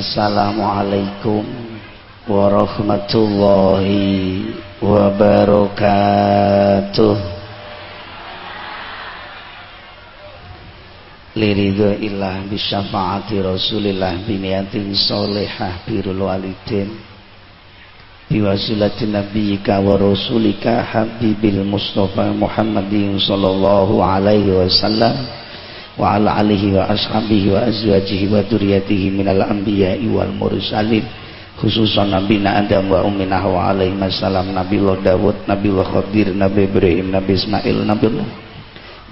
Assalamualaikum warahmatullahi wabarakatuh. Liridho ilah bisyafaati rasulillah biniatin solehah birul walidin. Biwasilati nabiyyika wa rasulika habibil mustafa muhammadin sallallahu alaihi wasallam wa azwajihi wa duriyatihi minal anbiya'i wal mursalin khususan Nabi Adam alaihi wasallam Nabi Allah Nabi Allah Nabi Ibrahim Nabi Ismail Nabi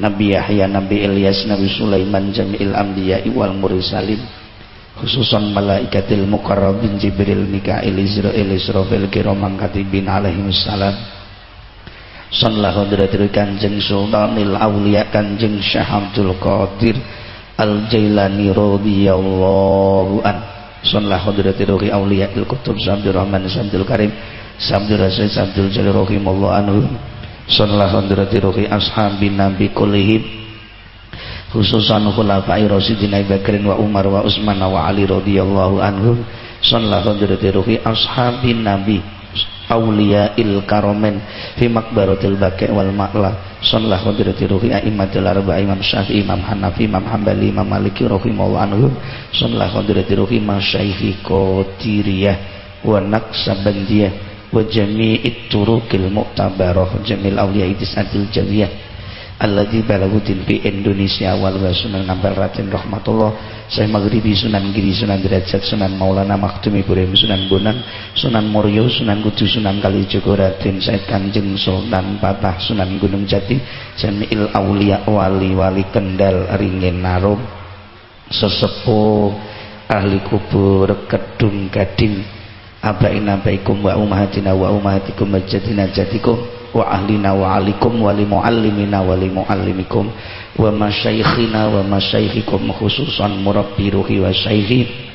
Nabi Yahya Nabi Ilyas Nabi Sulaiman Jami'il Anbiya'i wal Mursalin khususan malaikatil mukarrabin Jibril Mikail Israel Israfil kiramang katibin alaihi wassalam Sallallahu hadratil kanjeng sultanil awliya kanjeng Syekh Abdul Qadir Al Jailani radhiyallahu an. Sallallahu hadratil ruhi awliya il kutub Sabdul Rahman Sabdul Karim Sabdul Rasul Sabdul Jalil rahimallahu anhu. Sallallahu hadratil ruhi ashabin nabi kullihim khususan khulafai rasyidin Abu Bakrin wa Umar wa Utsman wa Ali radhiyallahu anhum sallallahu alaihi ashabin nabi il karomen fi makbaratil baqi wal ma'la sallallahu alaihi ruhi a'immatul arba imam syafi'i imam hanafi imam hambali imam maliki rahimallahu anhum sallallahu alaihi ruhi masyaikhi qadiriyah wa naqsabandiyah wa jami'it turuqil mu'tabarah jamil awliya idisatil jawiyah alladzi balaghutin fi Indonesia wal sunan nambal ratin rahmatullah saya maghribi sunan giri sunan derajat sunan maulana maktum ibrahim sunan bonang sunan Moryo sunan kudus sunan kalijogo ratin said kanjeng sultan patah sunan gunung jati jami'il aulia wali wali kendal ringin narum sesepuh ahli kubur kedung gading abaina baikum wa umahatina wa umahatikum jadina jadikum wa ahlina wa alikum wa li muallimina wa li muallimikum wa masyaikhina wa masyaikhikum khususan murabbi ruhi wa syaikhi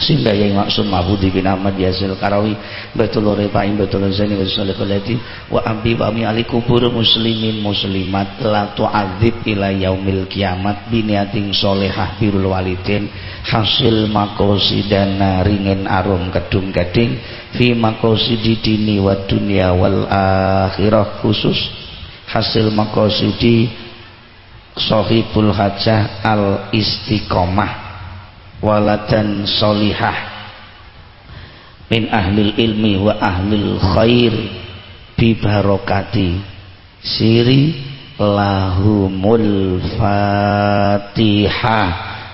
sehingga yang maksud mabudi bin Ahmad Yazil Karawi betul repaim betul zani wa sallallahu wa ambi wa ami ali kubur muslimin muslimat la tu'adzib ila yaumil kiamat biniating solehah birul walidin hasil makosidana ringin arum kedung gading fi makosidi dini wa dunia wal akhirah khusus hasil makosidi sohibul hajah al istiqomah waladan solihah. Min ahlil ilmi wa ahlil khair. Bi barokati siri lahumul fatihah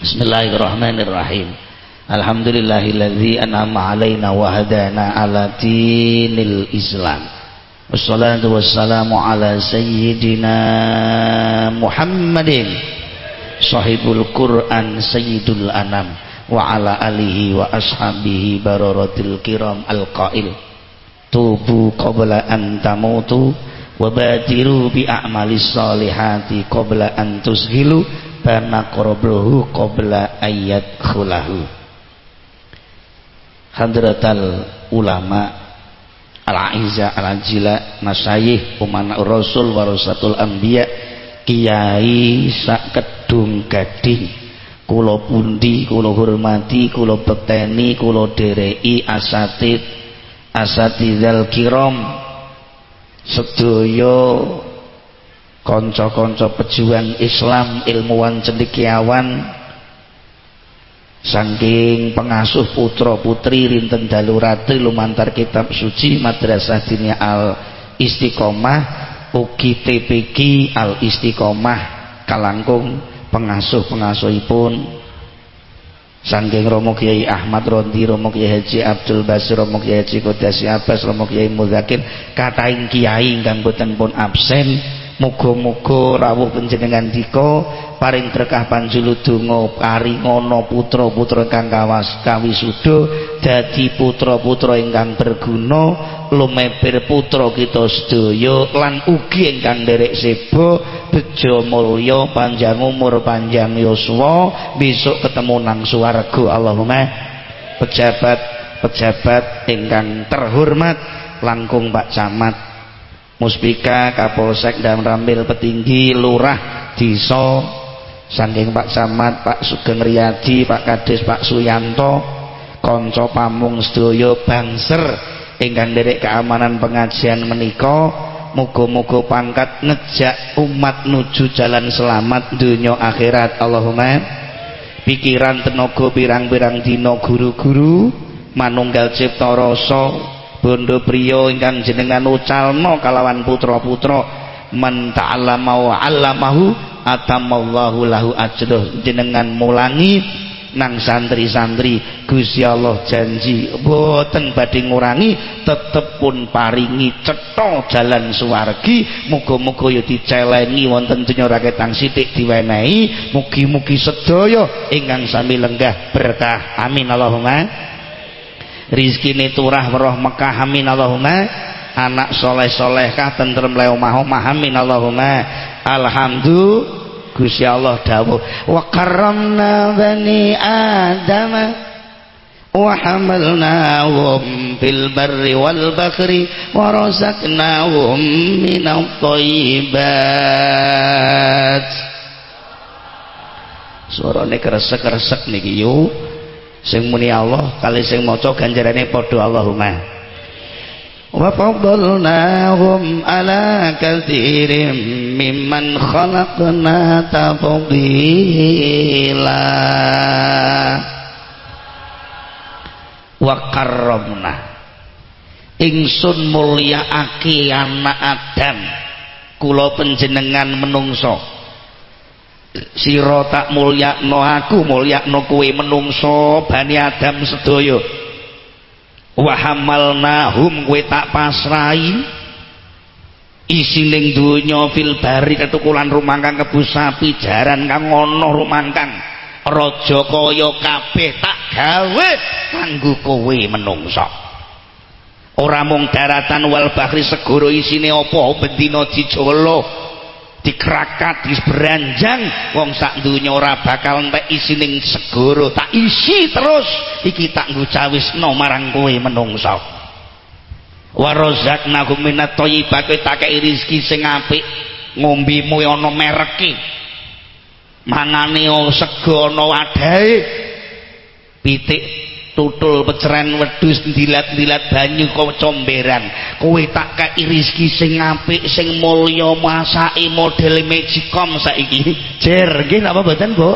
Bismillahirrahmanirrahim. Alhamdulillahilladzi an'ama 'alaina wa hadana 'ala dinil Islam. Wassalatu wassalamu ala sayyidina Muhammadin sahibul Quran sayyidul anam wa ala alihi wa ashabihi bararatil kiram alqail tubu qabla an tamutu wa badiru bi a'malis salihati qabla an tushilu bana qarabluhu qabla ayat khulahu. Hadratal ulama al-aiza al-ajila masyayih umana rasul warasatul anbiya kiai sak kedung gading. Kula pundi kula hormati kula beteni kula dereki asatid asatidal kiram sedaya konco-konco pejuang Islam ilmuwan cendekiawan. Saking pengasuh putra putri rinten dalu ratri lumantar kitab suci madrasah dinia al istiqomah ugi TPG al istiqomah kalangkung pengasuh pengasuhipun Sangking Romo Kiai Ahmad Rondi, Romo Kiai Haji Abdul Basir, Romo Kiai Haji Kodasi Abbas, Romo Kiai Muzakir, katain kiai ingkang boten pun absen Muga-muga rawuh panjenengan dika paring berkah panjuludonga paringono putra-putra ingkang kawas kawisuda dadi putra-putra ingkang berguna lumeber putra kita sedaya lan ugi ingkang nderek seba bejo mulya panjang umur panjang yuswa besok ketemu nang swarga. Allahumma pejabat pejabat ingkang terhormat langkung Pak Camat Muspika, Kapolsek dan Rambil Petinggi, Lurah, Diso, saking Pak Camat, Pak Sugeng Riyadi, Pak Kades, Pak Suyanto, Konco Pamung Sedoyo Bangser, ingkang derek keamanan pengajian menika, muga-muga pangkat ngejak umat nuju jalan selamat dunia akhirat. Allahumma pikiran tenaga pirang-pirang dina guru-guru manunggal cipta bondo priya ingkang jenengan ucalno kalawan putra-putra man ta'allama wa 'allamahu atamallahu lahu ajruh jenengan mulangi nang santri-santri Gusti Allah janji boten badhe ngurangi tetep pun paringi cetha jalan suwargi muga-muga ya dicelengi wonten donya raketang sithik diwenehi mugi-mugi sedaya ingkang sami lenggah berkah. Amin Allahumma rizkine turah weruh Mekah amin Allahumma. Anak soleh kah tentrem leo maho amin Allahumma. Alhamdulillah Gusti Allah dawuh wa karramna bani adam wa hamalnahum fil barri wal bahri wa razaqnahum minat suarane kresek-kresek niki yuk sing muni Allah kali sing maca ganjarane padha Allahumma. Wa faddalnahum ala katsirin mimman khalaqna tafdila. Wa karramna. Ingsun mulyaake anak Adam kula panjenengan menungso sira tak mulyakno aku mulyakno kowe menungso bani Adam sedaya. Wa hamalnahum kowe tak pasrai. Isining donya fil bari ketukulan rumangkang kebu sapi jaran kang ana rumangkang raja kaya kabeh tak gawe kanggo kowe menungso. Ora mung daratan wal bahri segara isine apa bendina dijolo dikrakat beranjang wong sak dunya ora bakal entek isining segoro tak isi terus. Iki tak nggo cawisno marang kowe menungso. Wa razaqnahum minat thayyibat kowe tak rezeki sing apik. Ngombemu ana mereke mangane sego ana wadahe pitik tutul peceren wedhus dilat-dilat banyu kok comberan. Kowe tak kei rezeki sing apik sing mulya masake model magicom saiki. Jer nggih napa mboten Bu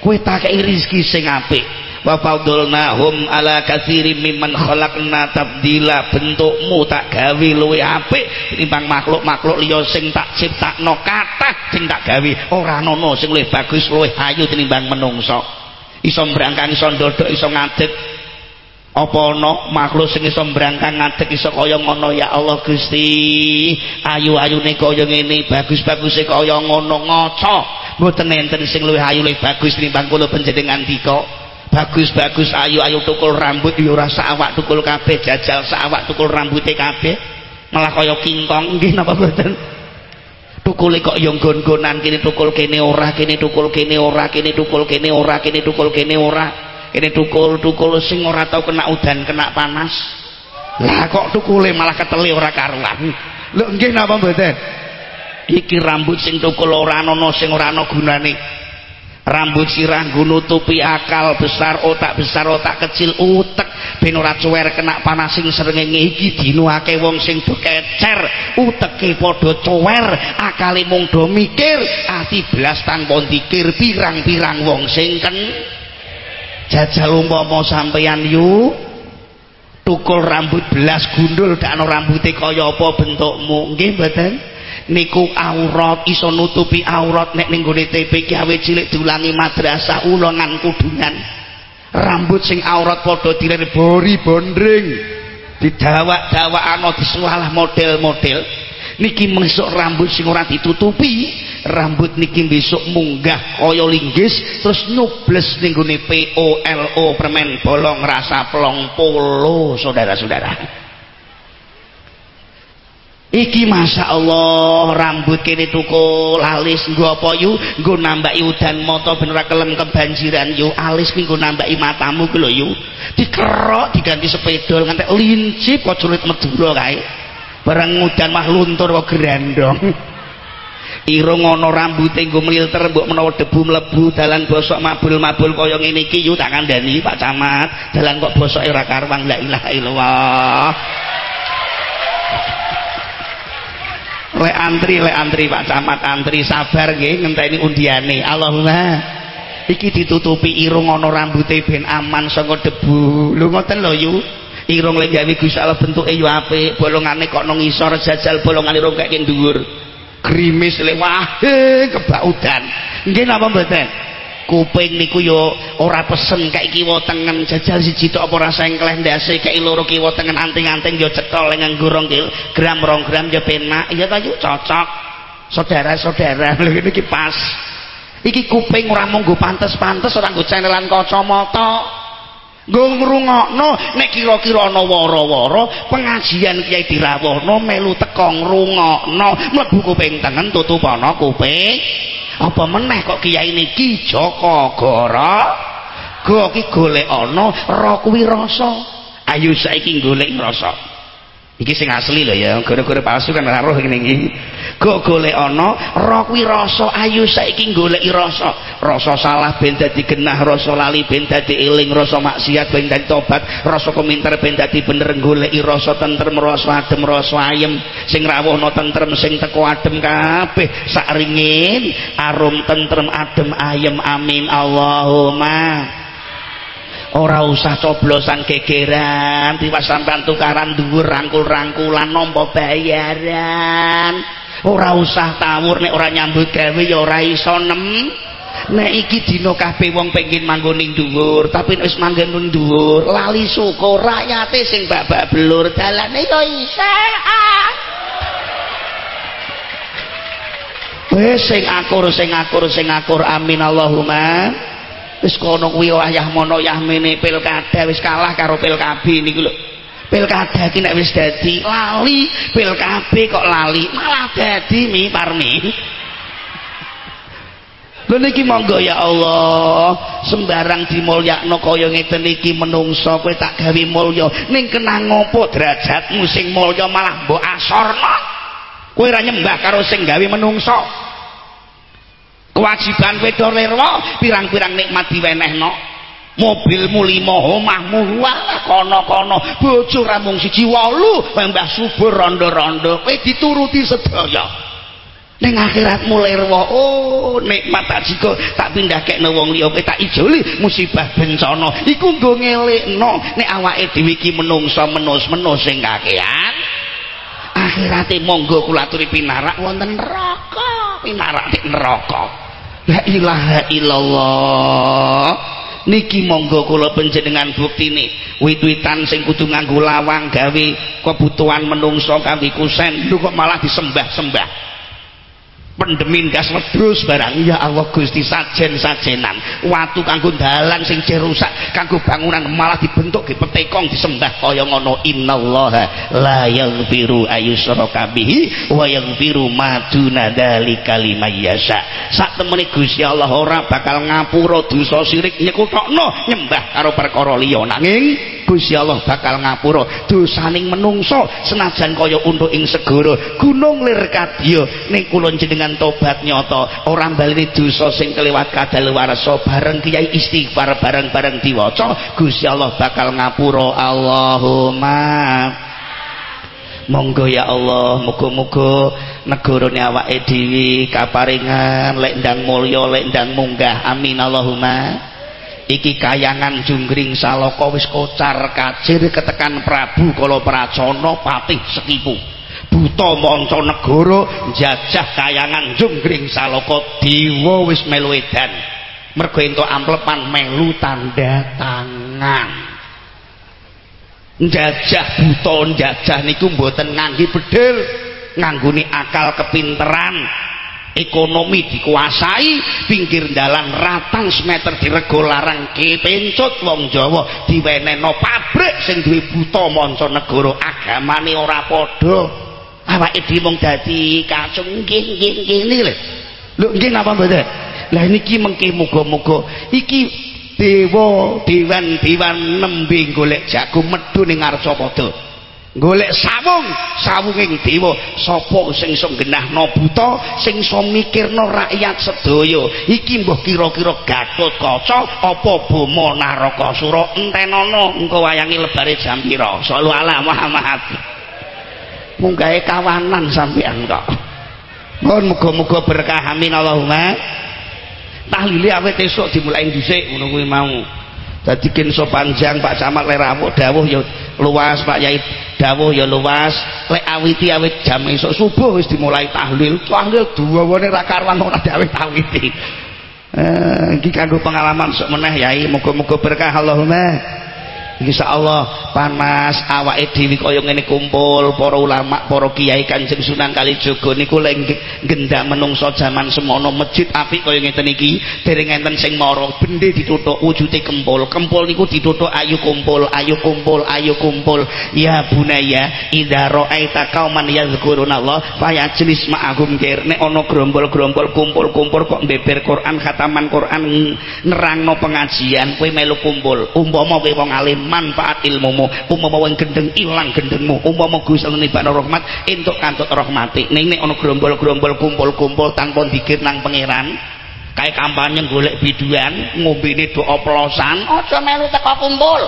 kowe tak kei rezeki sing apik. Wa faudulnahum ala katsiri mimman khalaqna tabdila bentukmu tak gawe luwe apik timbang makhluk-makhluk liya sing tak ciptakno kathah sing tak gawe. Ora ana sing luwih bagus luwih ayu tinimbang menungso iso mbrangkang iso ndodok iso ngadeg. Apa ana makhluk sing iso mbrangkang ngadeg iso kaya ngono? Ya Allah Gusti ayu-ayune kaya ngene bagus-baguse kaya ngono. Ngaca. Mboten enten sing luwih ayu luwih bagus tinimbang kula panjenengan dika bagus-bagus ayu-ayu tukul rambut ya ora awak tukul kabeh jajal awak tukul rambute kabeh. Malah kaya kingkong nggih napa mboten tukule kok yang gon-gonan kini tukul kene ora kene tukul kene ora kene tukul kene ora kene tukul kene ora. Kene tukul tukul sing ora tau kena udan kena panas. Lah kok tukule malah keteli ora karuan? Lho nggih napa mboten? Iki rambut sing tukul ora ana sing ora ana gunane rambut sirah nutupi akal besar otak besar otak kecil utek. Ben ora cuwer kena panas sing srengenge iki dinuake wong sing do kecer uteke padha cuwer akale mung do mikir ati belas tanpa dikir pirang-pirang wong sing ken. Jajal umpama sampeyan yu tukul rambut belas gundul dak ana rambuté kaya apa bentukmu? Nggih mboten niku aurat iso nutupi aurat nek ning gone TP gawe cilik diulangi madrasah ulongan kudungan. Rambut sing aurat padha dilir bori bondring. Didawak-dawak ana disualah model-model. Niki mesuk rambut sing ora ditutupi rambut niki besok munggah kaya linggis terus nubles ning gone POLO permen bolong rasa pelong polo saudara-saudara Iki Masya Allah rambut kini tuku lalis nggo apa yu? Nggo nambaki udan moto bener kelem kebanjiran yu. Alis ki nggo nambaki matamu ki yu. Dikerok diganti sepedol nganti lincip kok sulit medura kae. Bareng udan mah luntur kok grandong irung ana rambute nggo mlilter mbok menawa debu mlebu dalan bosok mabul-mabul kaya ngene iki yu tak kandhani Pak Camat. Dalan kok bosoke ora karuang la ilaha illallah le antri le antri Pak Camat antri sabar nggih ngenteni undiane. Allahumma iki ditutupi irung ana rambute ben aman saka debu. Lho ngoten lho yu. Irung lek gawe Gusti Allah bentuke yo apik bolongane kok nang ngisor jajal bolongane kaya dhuwur. Grimis le wah kebak udan. Nggih napa mboten kuping niku yo ora pesen kayak kiwa tengen. Jajal siji tok apa rasa engkleh ndase kayak loro kiwa tengen. Anting-anting yo cetol gurung kil gram rong gram yo penak. Iya ta cocok. Saudara-saudara lho iki pas. Iki kuping ora mung pantes-pantes ora nggo cenelan kacamata. Nggo ngrungokno nek kira-kira ana wara-wara pengajian Kiai Dirawuhno melu teka ngrungokno mlebu kuping tengen tutup ana kuping apa meneh kok kiai niki? Joko Goro go ki golek ana ra kuwi rasa. Ayo saiki golek rasa iki sing asli lho ya gara-gara palsu kan ora roh ngene iki. Go golek ana kuwi rasa ayo saiki goleki rasa. Rasa salah ben dadi genah rasa lali ben dadi eling rasa maksiat ben dadi tobat rasa komentar ben dadi bener goleki rasa tentrem rasa adem rasa ayem. Sing rawuhna tentrem sing teko adem kabeh. Sak ringin arum tentrem adem ayem amin. Allahumma ora usah coblosan gegeran tiwas sampean tukaran dhuwur rangkul-rangkulan nampa bayaran. Ora usah tawur nek ora nyambut gawe ya ora iso nem. Nek iki dina kabeh wong pengin manggon ning dhuwur tapi wis manggon ning dhuwur lali syukur rakyate sing babak belur dalane ya isih wis sing akur sing akur sing akur amin Allahumma wis kono kuwi wayah mono yah mene pilkada wis kalah karo pilkabi niku lho. Pilkada iki nek wis dadi lali pilkabe kok lali malah dadi mi parmi. Lho niki monggo ya Allah sembarang dimulyakno kaya ngeten iki menungso kowe tak gawe mulya. Ning kenang ngopo derajatmu sing mulya malah mbok asorno? Kowe ora nyembah karo sing gawe menungso kewajiban wedo lerwa pirang-pirang nikmat diwenehno. Mobilmu lima omahmu wah kono-kono. Bojo ramung siji wolu mbah subur rondo-rondo. Kowe dituruti sedaya. Ning akhiratmu lerwa oh nikmat tak jiko tak pindahkekno wong liya kowe tak ijoli musibah bencana. Iku nggo ngelekno nek awake dhewe iki menungso menus-menus sing kakean akhirate monggo kula aturi pinarak wonten neraka pinarak di neraka la ilaha illallah. Niki monggo kula panjenengan buktine wit-witan sing kudu nganggo lawang gawe kebutuhan menungso kangge kusen. Lho kok malah disembah-sembah pendemin gas barang. Ya Allah Gusti sajen-sajenan. Watu kanggo dalan sing rusak kanggo bangunan malah dibentuk di petekong disembah kaya ngono. Innallaha la yaghfiru ayyushraka bihi wa yaghfiru ma duna dzalika liman yasha. Sak temene Gusti Allah ora bakal ngapura dosa sirik. Nyekutokno nyembah karo perkara liya. Nanging Gusti Allah bakal ngapura. Dosaning menungso senajan kaya untuk ing segara gunung lir kadya. Ning kula jenengan tobat nyata ora baleni dosa sing kelewat kadaluwarsa bareng kiai istighfar bareng-bareng diwaca Gusti Allah bakal ngapura. Allahumma monggo ya Allah muga-muga negarane awake dhewe kaparingan lek ndang mulya lek ndang munggah. Amin Allahumma iki kayangan junggring salaka wis kocar kacir ketekan Prabu kala Pracana patih sekipu buta manca negara kayangan junggring salaka dewa wis melu edan. Mergo amplepan melu tanda tangan. Njajah buta njajah niku mboten ngangge bedil ngangguni akal kepinteran ekonomi dikuasai pinggir dalan ratan semeter dirego larang kepencut wong Jawa diweneno pabrik sing duwe buta manca negara agamane ora padha. Awake dhewe mung dadi kacung nggih nggih ngene lho lho nggih napa mboten lah niki mengke muga-muga. Iki dewa dewan-dewan nembe golek jago medhu ning ngarsa padha golek sawung. Sawunging dewa. Sapa sing iso genahno buta sing iso mikirno rakyat sedaya. Iki mbah kira-kira Gatut Kaca apa Bama Narakasura entenono engko wayange lebare jam pira? Sallu ala Muhammad. Munggahe kawanan sampean kok. Mohon muga-muga berkah amin Allahumma. Tahlile awet esuk dimulai dhisik ngono kuwi mau. Dadi kinso panjang Pak Camat le rawuh dawuh ya luas Pak Yai dawuh ya luas lek awiti awit jam esuk subuh wis dimulai tahlil. Tahlil duwane ra karuan ora dawuh awiti eh iki kanggo pengalaman sok meneh Yai. Muga-muga berkah Allahumma Insya Allah panas awake dhewe kaya ngene kumpul para ulama para kiai Kanjeng Sunan Kalijaga niku lek gendak menungso jaman semono. Masjid apik kaya ngeten iki dereng enten sing mara bende dituthuk wujude kempul. Kempul niku dituthuk ayu kumpul ayu kumpul ayu kumpul. Ya bunaya idza ra'aita qauman yadhkurunallah fayajlis ma'ahum. Kir nek ana grombol-grombol kumpul-kumpul kok beber Quran khataman Quran nerangno pengajian kowe melu kumpul. Umpama kowe wong alim manfaat ilmumu. Umpama wong gendeng ilang gendengmu. Umpama Gusti nibakno rahmat entuk kantut rahmati. Ning nek ana grombol-grombol kumpul-kumpul tanpa dikir nang pangeran kayak kampanye golek biduan ngombene do oplosan aja melu teko kumpul.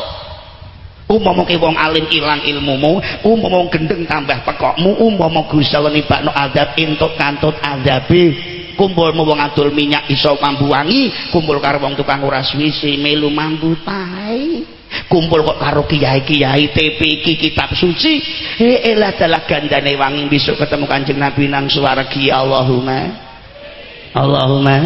Umpama ke wong alim ilang ilmumu umpama gendeng tambah pekokmu umpama Gusti nibakno adab entuk kantut adabe kumpul wong adol minyak iso mambu wangi kumpul karo wong tukang ora suwisi melu mambu tai kumpul kok karo kiai-kiai TP iki kitab suci. Eh elah dalah gandane wangi besok ketemu kanjeng Nabi nang suwargi Allahumma. Allahumma.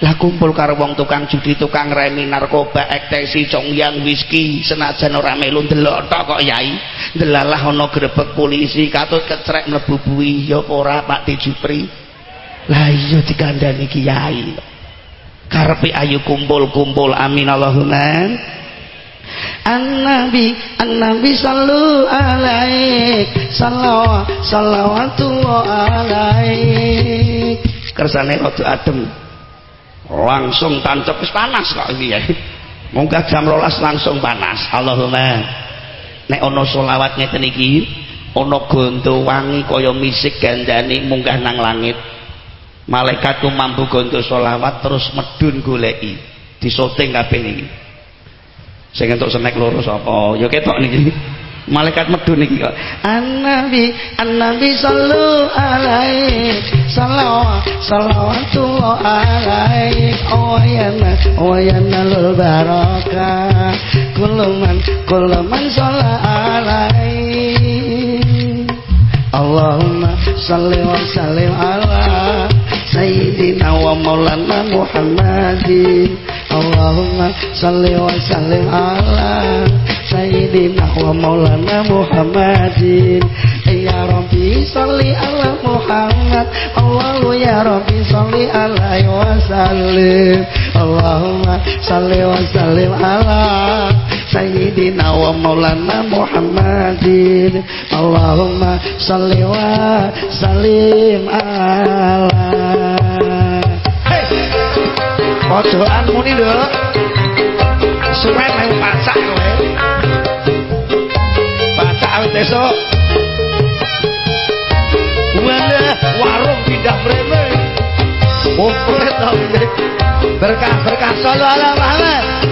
Lah kumpul karo wong tukang judi tukang remi narkoba ekstasi congyang whisky senajan ora melu ndelok tok kok yai. Ndelalah ana grebek polisi katut kecrek mlebu buwi ya ora Pak Dijupri lah iya dikandani kiai. Karepe ayu kumpul-kumpul amin Allahumma. An-Nabi An-Nabi sallu alaik. Salawat Salawatullah alaik. Kersane rada adem. Langsung tancap panas kok iki ya. Munggah jam rolas langsung panas Allahumma. Nek ana selawat ngeten ana gondo wangi kaya misik gandane munggah nang langit malaikat mampu gondo selawat terus medun goleki. Disoting kabeh niki. Sing entuk senek loro sapa? Ya ketok niki. Malaikat medun niki kok. Annabi annabi sallu alaihi salawat salawatullah alaihi oyana oyana lul baraka kuluman kuluman salla alaihi Allahumma salli wa sallim sayyidina wa maulana Muhammadin Allahumma salli wa sallim ala Sayyidina wa maulana Muhammadin Ya Rabbi salli ala Muhammad. Allahu ya Rabbi salli alaihi wa sallim Allahumma salli wa sallim ala Sayyidina wa maulana Muhammadin. Allahumma salli wa sallim ala. Pojokan muni lho suwe nang pacak kowe. Pacak awit esuk warung pindah mrene. Komplit to Berkah-berkah sallallahu alaihi wasallam. lam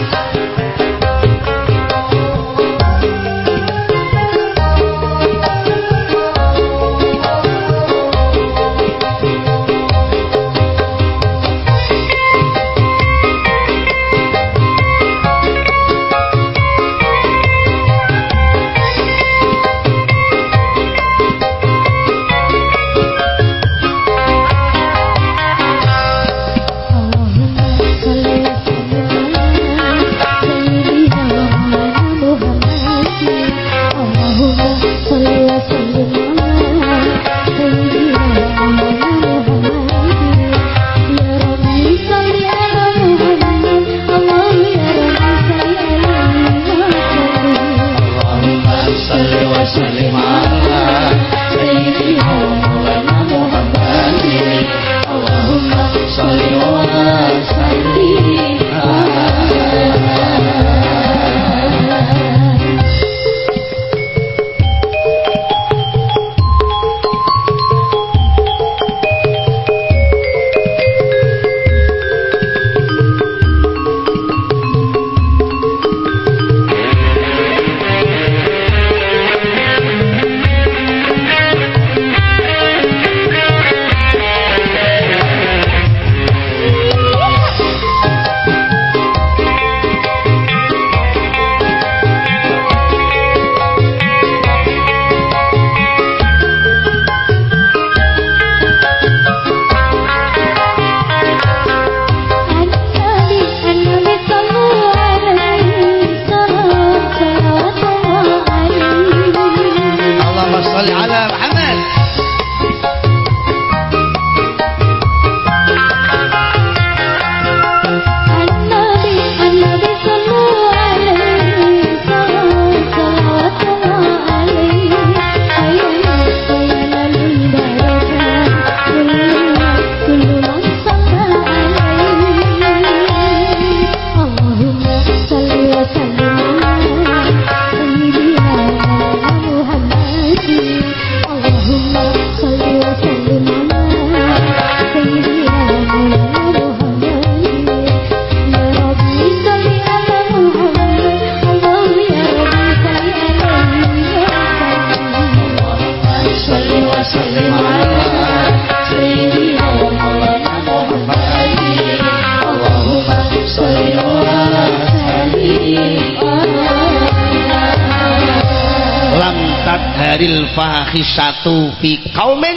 tadharil fahisatu fi qaumin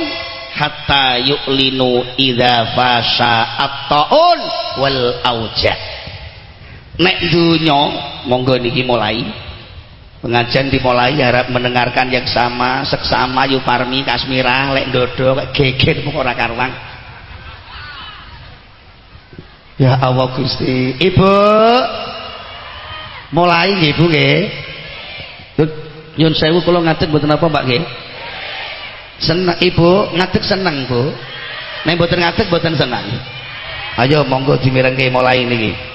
hatta yu'linu idza fasha at-taun wal auja nek dunya monggo niki mulai. Pengajian dimulai harap mendengarkan yang sama seksama Yuparmi Kasmira lek dodo geger ora karuan. Ya Allah Gusti. Ibu mulai nggih Bu nggih Nyun sewu kula ngadeg mboten apa Mbak nggih? Seneng Ibu ngadeg seneng Bu. Nek mboten ngadeg mboten seneng. Ayo monggo dimirengke mulai niki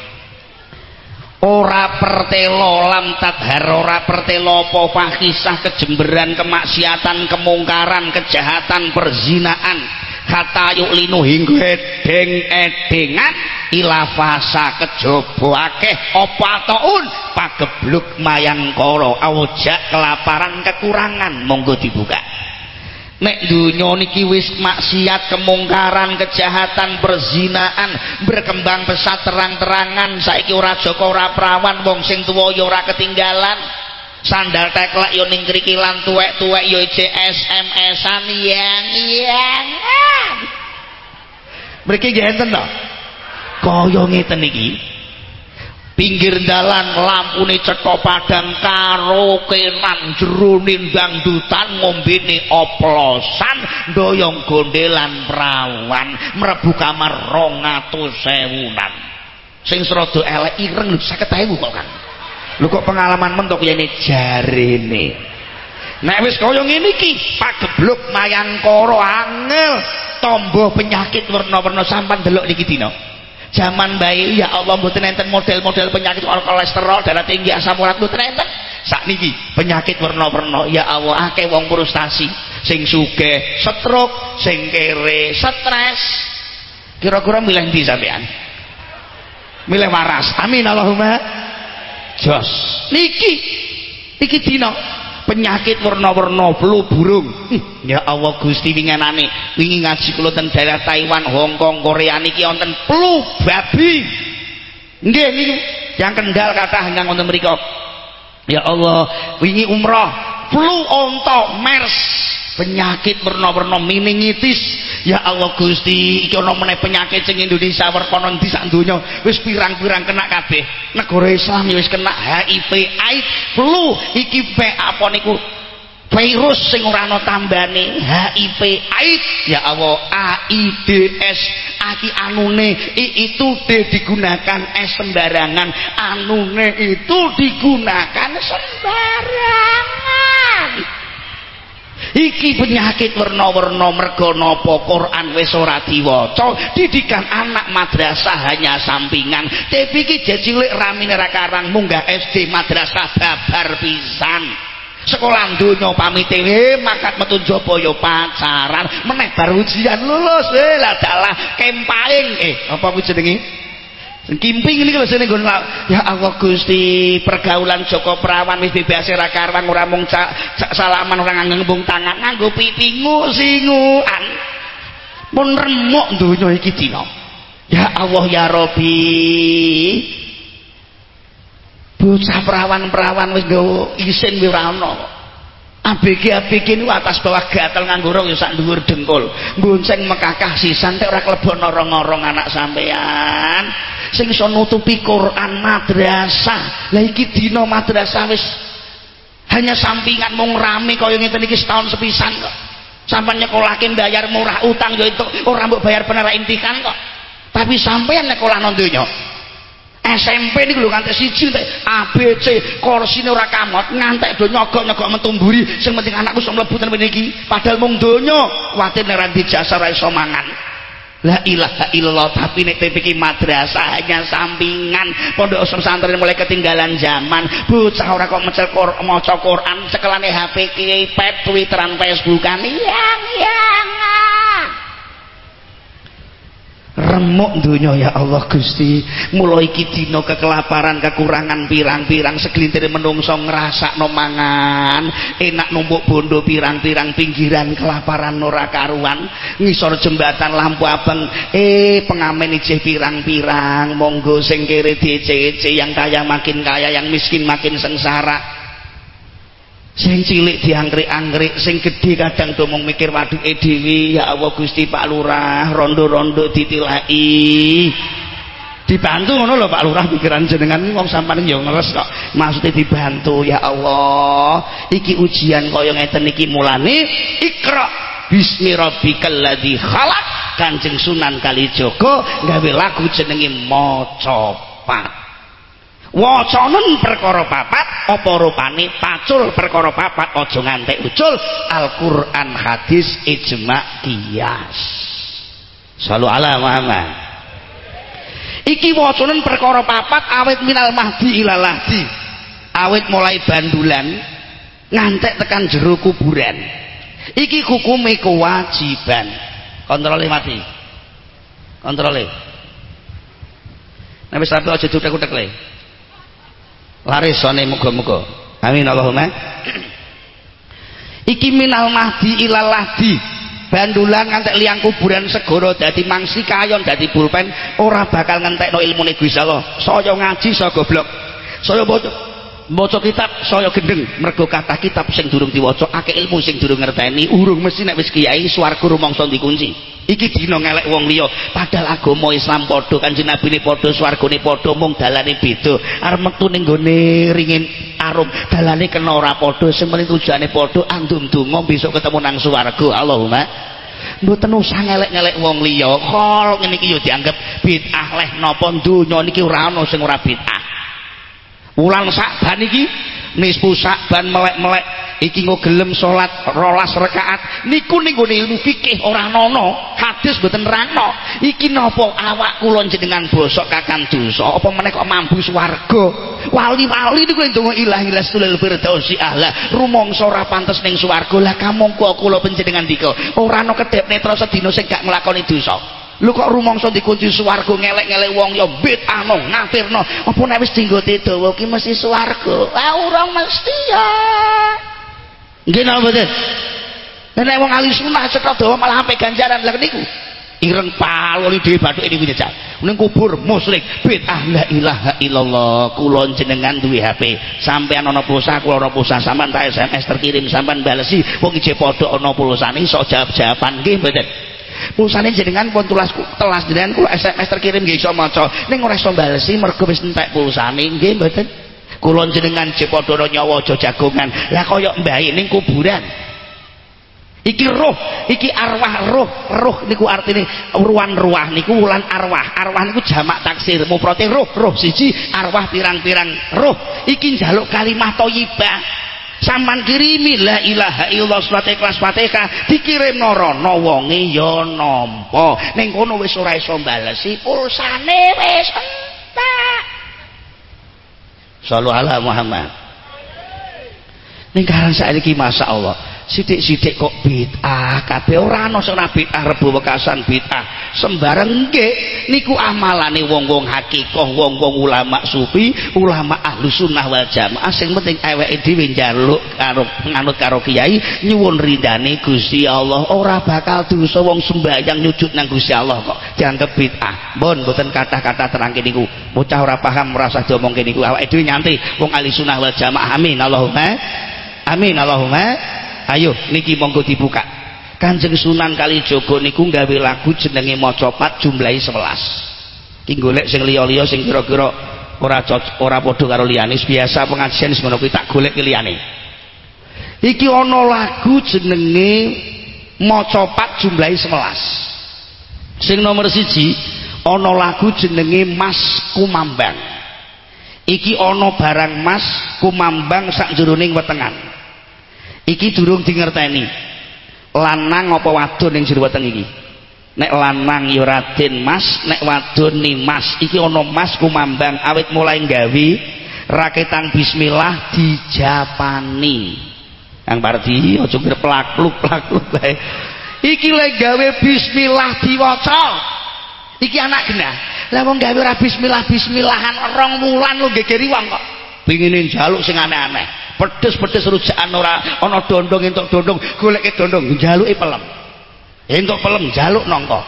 ora pertelo lam tadhar ora pertelo apa fahisah kejemberan kemaksiatan kemungkaran kejahatan perzinaan kata yuk linu hingga edeng edengan ilafasa kejaba akeh apa taun pagebluk mayang awujak kelaparan kekurangan. Monggo dibuka. Nek dunia niki wis maksiat kemungkaran kejahatan perzinaan berkembang pesat terang-terangan saiki ora joko ora perawan wong sing tuwa ya ora ketinggalan sandal teklek yo ning krikilan tuwek-tuwek yo SMS-an yang yang mriki nggih enten to? Kaya ngeten iki. Pinggir dalan lampune cetha padang karokenan jeroning dangdutan ngombene oplosan doyong gondelan perawan mlebu kamar 200.000an sing serada elek ireng lho 50.000 kok kan lho kok pengalaman mentok yene jarene? Nek wis kaya ngene iki pagebluk mayangkara angel tombo penyakit warna-warna sampan delok niki dina. Zaman bayi ya Allah mboten enten model-model penyakit kolesterol darah tinggi asam urat mboten enten. Sakniki penyakit warna-warna ya Allah akeh wong frustasi sing sugih stroke sing kere stres. Kira-kira milih ndi sampean? Milih waras. Amin Allahumma jos. Niki. Niki dina penyakit warna-warna flu burung. Ya Allah Gusti wingenane wingi ngaji kula ten daerah Taiwan Hong Kong Korea niki wonten flu babi. Nggih niki yang kendal kata ingkang wonten mriku ya Allah wingi umroh flu onto mers penyakit warna-warna meningitis ya Allah Gusti iki ana meneh penyakit sing Indonesia werkana ndi sak donya? Wis pirang-pirang kena kabeh. Negara Islam ya wis kena HIV AIDS flu. Iki pe apa niku? Virus sing ora ana tambane HIV AIDS. Ya Allah AIDS aki anune itu de digunakan es sembarangan. Anune itu digunakan sembarangan iki penyakit warna-warna mergo napa Quran wis ora diwaca. Didikan anak madrasah hanya sampingan. Tapi iki cilik ramine ra karang munggah SD madrasah babar pisan. Sekolah donya pamit eh makat metu Jabaya pacaran. Meneh bar ujian lulus eh lah dalah kempaing eh apa kuwi jenenge Kimping ini kalau sini ya Allah Gusti pergaulan Joko Perawan wis bebas ora karwang ora mung salaman orang ngembung tangan. Nganggo pipi ngusinguan. Pun remuk donya iki dina. Ya Allah ya Robi bocah perawan-perawan wis nggawa isin ora ana. ABG ABG niku atas bawah gatel nganggo rok ya sak dhuwur dengkul. Gonceng mekakah sisan tek ora klebon norong-norong anak sampean sing iso nutupi Quran madrasah. Lah iki dina madrasah wis hanya sampingan mung rame kaya ngeten iki setahun sepisan kok. Sampean nyekolahke bayar murah utang yo itu ora mbok bayar bener intikan kok. Tapi sampean nyekolah nang donya SMP ini lho ngantek siji ngantek ABC korsine ora kamot ngantek do nyogok-nyogok mentumburi sing penting anakku iso mlebu ten padahal mung donya kuwatir nek ora dijasa ora iso mangan la ilaha illallah tapi nek TPK madrasah hanya sampingan pondok pesantren mulai ketinggalan zaman bocah ora kok mecel maca Quran cekelane HP iPad Twitteran Facebookan yang yang remuk dunia ya Allah Gusti. Mulai iki kekelaparan kekurangan pirang-pirang segelintir menungso ngrasakno mangan enak numpuk bondo pirang-pirang pinggiran kelaparan ora karuan ngisor jembatan lampu abang eh pengamen ijeh pirang-pirang monggo sing kere diece yang kaya makin kaya yang miskin makin sengsara sing cilik diangkrik-angkrik sing gedhe kadang domong mikir waduke dhewe ya Allah Gusti Pak Lurah rondo-rondo ditilai dibantu ngono lho Pak Lurah pikiran jenengan wong sampean yo ngeres kok. Maksudnya dibantu ya Allah iki ujian kaya ngeten iki mulane ikra bismi rabbikal ladzi khalaq. Kanjeng Sunan Kalijaga gawe lagu jenenge Macapat wacanen perkara papat apa rupane pacul perkara papat aja ngantek ucul. Al-Qur'an hadis ijma kias Sallu ala Muhammad. Iki wacanen perkara papat awet minal mahdi ilal lahdi. Awet mulai bandulan ngantek tekan jero kuburan. Iki hukume kewajiban. Kontrole mati kontrole Nabi sampai aja dudek-dudek le laris sone muga-muga. Amin Allahumma. Iki minal mahdi ilal lahdi. Bandulan ngantek liang kuburan segoro dadi mangsi kayon dadi pulpen ora bakal ngentekno ilmune Gusti Allah. Saya ngaji saya goblok. Saya bocok maca kitab saya gendeng. Mergo kata kitab sing durung diwaca akeh ilmu sing durung ngerteni. Urung mesti nek wis kiai swarga rumangsa dikunci. Iki dina ngelek wong liya. Padahal agama Islam padha kanjeng Nabi ne padha swargane padha mung dalane beda. Arep metu ning gone ringin arum dalane kena ora padha sing penting tujuane padha andum donga besok ketemu nang swarga. Allahumma. Mboten usah ngelek-ngelek wong liya. Kol ngene iki yo dianggap bid'ah leh napa? Donya niki ora ana sing ora bid'ah wulan sakban iki nisfu sakban melek-melek. Iki nggo gelem salat rolas rakaat niku ning gone ilmu fikih ora ana hadis mboten nerangno iki napa awak kula jenengan bosok kakan dosa? Apa meneh kok mambu swarga? Wali-wali niku ndonga ilah ilah sulil firdausi ahla rumangsa ora pantes ning swarga. Lah kamangka kula panjenengan dika? Ora ana kedhep netra sedina sing gak nglakoni dosa lu kok rumangsa dikunci swarga ngelek-ngelek wong ya bid'ah no ngafirno apa nek wis dinggote dawa ki mesti swarga? Ah ora mesti ya. Nggih napa mboten nek wong ahli sunah cetha dawa malah sampe ganjaran. Lha niku ireng paloni dhewe bathuke niku jejak. Ning kubur musyrik bid'ah la ilaha illallah kula jenengan duwe HP sampean ana pulsa kula ana pulsa. Sampean tak SMS terkirim sampean balesi wong ije padha ana pulsane iso jawab-jawaban. Nggih mboten pulsane jenengan pun tulas telas jenengan kula SMS terkirim nggih iso maca. Ning ora iso balesi mergo wis entek pulsane nggih mboten? Kula jenengan jek padha nyawa aja jagongan. Lah kaya mbahe ning kuburan. Iki roh iki arwah roh roh niku artine ruan ruah niku wulan arwah. Arwah niku jamak taksir mufrate roh roh siji arwah pirang-pirang roh iki njaluk kalimah thayyibah saman kirimi la ilaha illallah surat ikhlas fatihah dikirim norono wonge ya nampa. Ning kono wis ora iso balesi pulsane wis entek. Sallu ala Muhammad. Ning karan saiki masyaallah sidik-sidik kok bid'ah? Kabeh ora ana sing bid'ah rebu wekasan bid'ah. Sembarang nggih niku amalane wong-wong hakikah wong-wong ulama sufi ulama ahlu sunnah wal jamaah sing penting awake dhewe njaluk karo nganut karo kiai nyuwun ridane Gusti Allah. Ora bakal dosa wong sembahyang nyujud nang Gusti Allah kok dianggap bid'ah. Mbon mboten kata-kata terangke niku. Bocah ora paham merasa diomongke niku. Awake dhewe nyantai wong ahli sunnah wal jamaah. Amin Allahumma. Amin Allahumma ayo niki monggo dibuka. Kanjeng sunan kali jogo niku nggawe lagu jenenge mocopat jumlahi 11 ki golek sing liya-liya sing kira-kira ora ora padha karo liyane. Biasa pengajian semono kuwi tak golek liyane. Iki ana lagu jenenge mocopat jumlahi 11 sing nomor siji ana lagu jenenge Mas Kumambang. Iki ana barang Mas Kumambang sak jroning wetengan iki durung dingerteni. Lanang apa wadon yang jero weteng iki? Nek lanang ya Raden Mas nek wadon ni Mas. Iki ana Mas kumambang awit mulai gawe raketan bismillah dijapani. Kang Pardi aja plakluk plakluk bae. Iki lek gawe bismillah diwaca. Iki anak genah. Lah wong gawe bismillah bismillahan rong wulan lu gegeri wong kok pengine njaluk sing aneh-aneh. Pedes-pedes rujakan ora ana dondong entuk dondong goleke dondong njaluke pelem. Entuk pelem njaluk nangka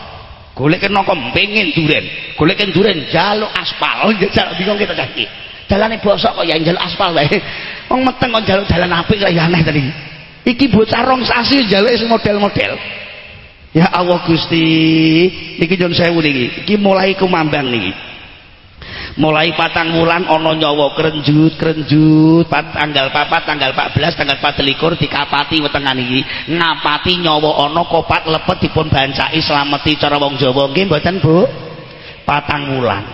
goleke nangka pengin duren. Goleke duren njaluk aspal. Njaluk bingung kita cah iki dalane bosok kok ya njaluk aspal wae. Wong meteng kok njaluk dalan apik kaya aneh tadi. Iki bocah rong sasi njaluk model-model. Ya Allah Gusti niki nyun sewu niki. Iki mulai kumambang niki mulai patang bulan ono nyawa kerenjut kerenjut pat, tanggal papat tanggal 14 tanggal 14 dikapati wetengan iki. Ngapati nyawa ono kopat lepet dipun bancai selameti cara wong Jawa. Nggih mboten Bu? Patang bulan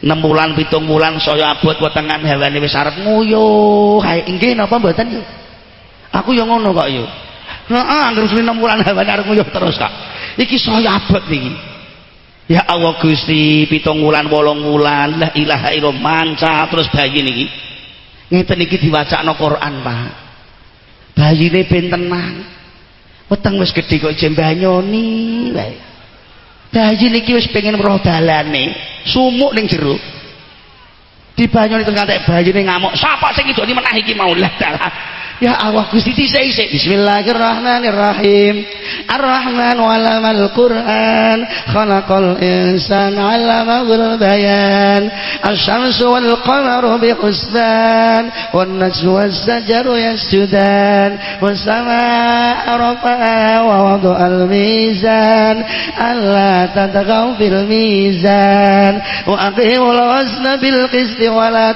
enam bulan pitung bulan saya abot wetengan hewane wis arep nguyuh. Hae nggih napa mboten yo aku yo ngono kok yo heeh anggere 6 bulan hewane arep nguyuh terus kok. Iki saya abot niki Ya Allah Gusti pitung wulan wolong wulan la ilaha illallah manca terus bayi niki. Ngeten iki diwacakno Quran Pak. Bayine ben tenang weteng wis gedhe kok jembanyoni wae. Bayi niki wis pengen roh dalane sumuk ning jero. Dibanyoni terus ngantek bayine ngamuk sapa sing idoni menah iki? Mau lah Ya Allah Gusti dhisik Bismillahirrahmanirrahim. Ar-Rahman walamal Qur'an. Khalaqal insan 'allamahul bayan. Asy-syamsu wal qamaru bihusban wan najmu was sajaru yasjudan. Was samaa'a rafa'a wa wada'al mizan alla tatghaw fil mizan wa aqimul wazna bil qisti wa la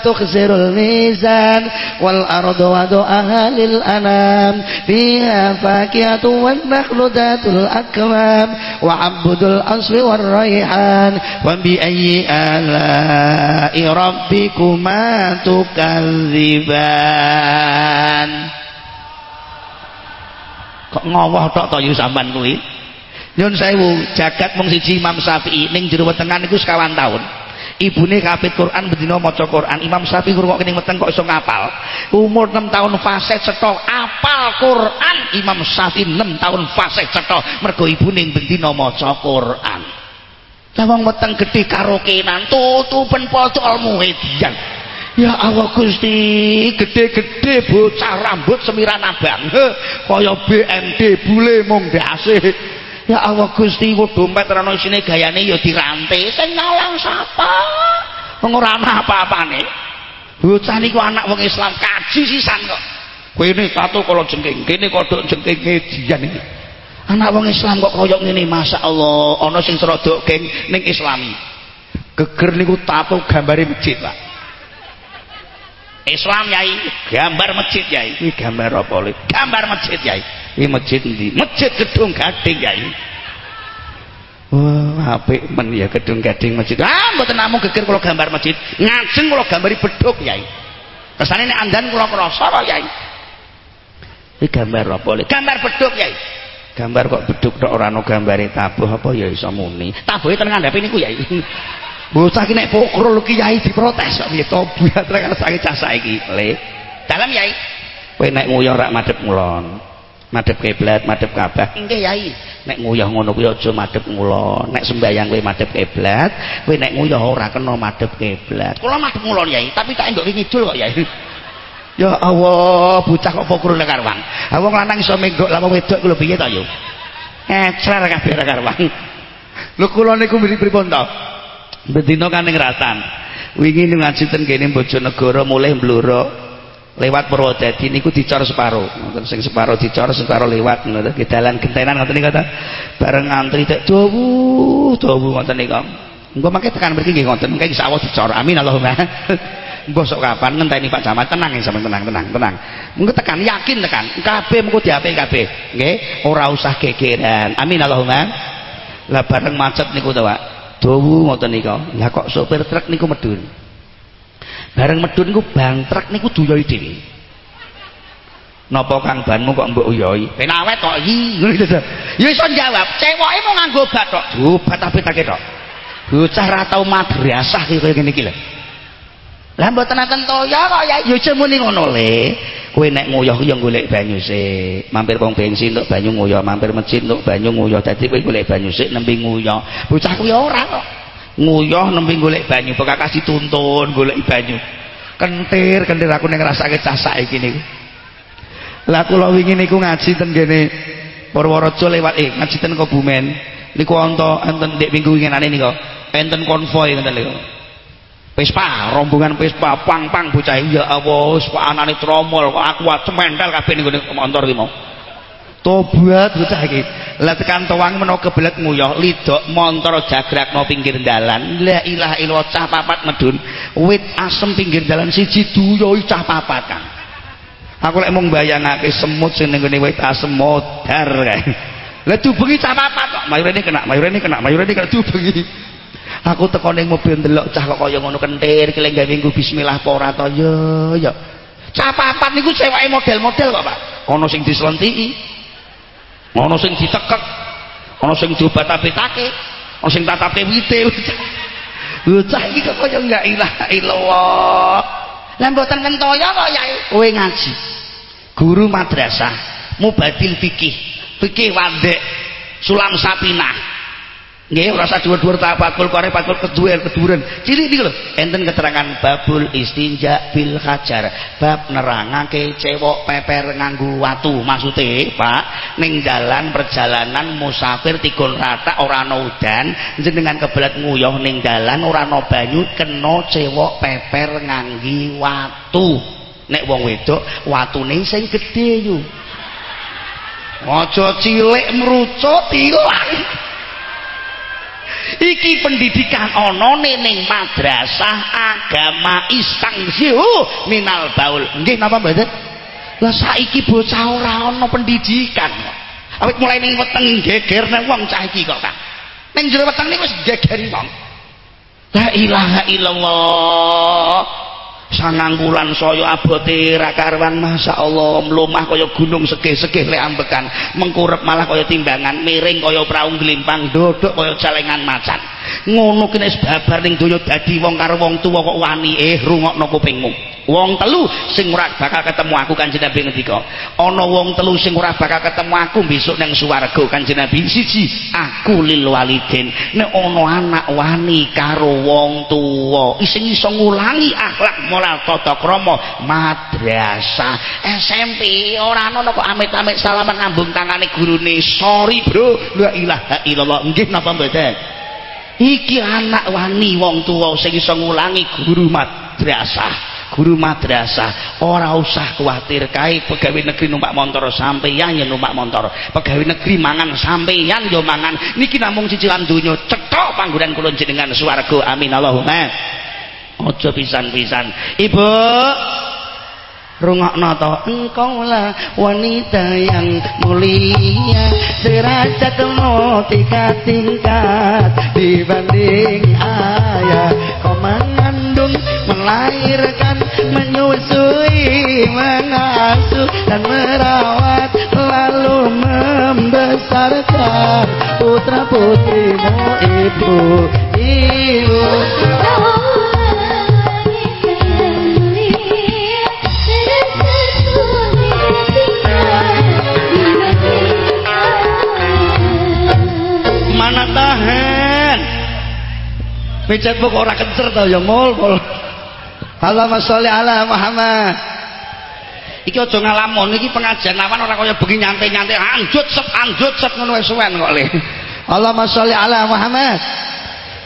mizan wal ardu wada'aha للأنام فيها فاكهة والنخل ذات الأكمام وعبد الأصل والريحان وبأي آلاء ربكما تكذبان kok ngowoh tok to yu sampean kuwi nyun sewu jagat mung siji Imam Syafi'i ning jero wetengan iku sekawan tahun ibune kapit Quran bedina maca Quran. Imam Syafi'i ngrungokke ning weteng kok iso ngapal? Umur 6 tahun fase cetha. Apal Quran? Imam Syafi'i 6 tahun fase cetha. Mergo ibune bedina maca Quran. Lawang weteng gedhe karokenan tutupen pocol muhedian Ya Allah Gusti, gede-gede bocah rambut semiran abang. Kaya BMD bule mung ndase. Ya Allah Gusti ku dompet ana isine gayane ya dirantai. Sing nyolong sapa? Wong ana apa-apane. Bocah niku anak wong Islam kaji sisan kok. Kene tato kala jengking, kene kodhok jengking dian iki. Anak wong Islam kok koyo ngene masyaallah, ana sing serodok geng ning Islami. Geger niku tato gambare masjid, Pak. Islam yai. Gambar masjid yai. Ini gambar apa oleh gambar masjid yai. Ini masjid di masjid gedung gading yai. Wah apik men ya gedung gading masjid. Ah mboten namung geger kula gambar masjid. Ngajeng kula gambari beduk yai. Kesane nek andan kula krasa kok yai. Ini gambar apa oleh gambar beduk yai. Gambar kok beduk tok ora ana gambare tabuh apa ya iso muni? Tabuhe ten ngandhape niku yai bocah ki nek pokrol kiai diprotes kok piye to? Buat rek saiki cah saiki. Le. Dalam yai. Kowe nek nguyah rak madhep ngulon. Madhep kiblat madhep Ka'bah. Nggih yai. Nek nguyah ngono kuwi aja madhep ngulon. Nek sembayang kowe madhep kiblat. Kowe nek nguyah ora kena madhep kiblat. Kula madhep ngulon yai. Tapi tak enggak ngidul kok yai. Ya Allah bocah kok pokrol nek karwang ha wong lanang iso menggok lha wedok ku lho piye to yo ecler kabeh karwang lho kula niku pripun to Bedino kan ngratan. Wingi ngaji ten kene Bojonegoro mulai mbluro lewat Purwodadi niku dicor separo. Ngoten sing separo dicor, separo lewat ngoten. Ki dalan gentenan ngoten niku ta. Bareng ngantri tek dawu, dawu ngoten niku. Engko mangke tekan mriki nggih ngoten, mengke insyaallah dicor. Amin Allahumma. Engko sok kapan ngenteni Pak Camat tenang ya sampean tenang tenang tenang. Engko tekan yakin tekan. Kabeh mengko diape kabeh. Nggih, ora usah gegeran. Amin Allahumma. Lah bareng macet niku to, Pak. Dawu ngoten nika lah kok sopir truk niku medun? Bareng medun niku bang truk niku duyoi dhewe. Napa kang banmu kok mbok uyoi? Ben awet kok iki ngono ya iso jawab cewoke mau nganggo obat tok obat tapi tak tok bocah ra tau madrasah kaya ngene iki lho. Lah mboten enten toya kok ya. Yo muni ngono le kowe nek nguyah ya golek banyu sik. Mampir wong bensin untuk banyu nguyah mampir masjid untuk banyu nguyah. Dadi kowe golek banyu sik nembe nguyah. Bocah kuwi ora kok. Nguyah nembe golek banyu kasih tuntun golek banyu. Kentir kentir. Aku ning ngrasake cah saiki niku. Lah kula wingi niku ngaji ten kene Purworejo lewat eh ngaji ten Kebumen niku wonten enten ndek minggu winginane niku. Enten konvoy ngoten Vespa, rombongan Vespa, pang-pang bocah ya Allah, Vespa anane tromol kok aku cementel kabeh ning motor iki mau. Tobat bocah iki. Lah tekan towang menawa kebelet nguyah, lidok motor jagrakno pinggir dalan. La ilaha illallah cah papat medun, wit asem pinggir dalan siji duyoi cah papat kan. Aku lek mung bayangake semut sing ning ngene wit asem modar kae. Lah dubengi cah papat kok, mayurene kena, mayurene kena, mayurene kena dubengi. Aku teko ning mobil ndelok cah kok kaya ngono kentir keleng gawe nggo bismillah apa ora to? Ya ya cah papat niku ceweke model-model kok Pak. Ana sing dislentiki ana sing ditekek ana sing diobat-abetake ana sing tatape wite. Cah iki kok kaya enggak ilaha illallah lah mboten kentoya kok yai. Kowe ngaji. Guru madrasah mubadil fikih. Fikih wandek sulam sapinah Nggih ora usah dhuwur-dhuwur tak bakul kore bakul keduwer keduren. Cilik niku lho, enten keterangan babul istinja bil hajar. Bab nerangake cewek peper nganggo watu. Maksude, Pak, ning dalan perjalanan musafir tigon rata ora ana udan, jenengan kebelet nguyuh ning dalan ora ana banyu kena cewek peper nganggi watu. Nek wong wedok watune sing gedhe yo. Aja cilik merucut ilang. Iki pendidikan ana ning madrasah agama istangzihu minal baul. Nggih napa mboten lah saiki bocah ora ana pendidikan. Awit mulai ning weteng geger nang wong cah iki kok Kang ning jero weteng wis gegeri wong. La ilaha illallah sangang bulan saya abote ra karuan masyaallah. Mlumah kaya gunung segeh-segeh lek ambekan. Mengkurep malah kaya timbangan miring kaya prau glimpang dodok kaya celengan macan ngono kene babar ning donya dadi wong karo wong tuwa kok wani eh rungokno kupingmu. Wong telu sing ora bakal ketemu aku kanjeng Nabi ngendika ana wong telu sing ora bakal ketemu aku besok nang swarga kanjeng Nabi. Siji aku lil walidin. Nek ana anak wani karo wong tuwa sing iso ngulangi akhlak moral tata krama madrasah. SMP ora ana kok amit-amit salaman ngambung tangane gurune. Sorry bro. La ilaha illallah. Nggih napa mboten iki anak wani wong tuwa sing iso ngulangi guru madrasah. Guru madrasah ora usah kuatir kae pegawai negeri numpak motor sampeyan ya numpak motor pegawai negeri mangan sampeyan ya mangan. Niki namung cicilan donya cetok panggonan kula jenengan swarga. Amin. Allahumma. Aja pisan-pisan. Ibu rungokno to. Engkau lah wanita yang mulia. Derajatmu tiga tingkat. Dibanding ayah kau mengandung melahirkan menyusui mengasuh dan merawat lalu membesarkan putra putrimu ibu ibu Mecet kok ora kencer to ya mul mul. Allahumma sholli ala Muhammad. Iki aja ngalamun iki pengajian lawan ora kaya bengi nyantai-nyantai anjut sep anjut sep ngono wis suwen kok le. Allahumma sholli ala Muhammad.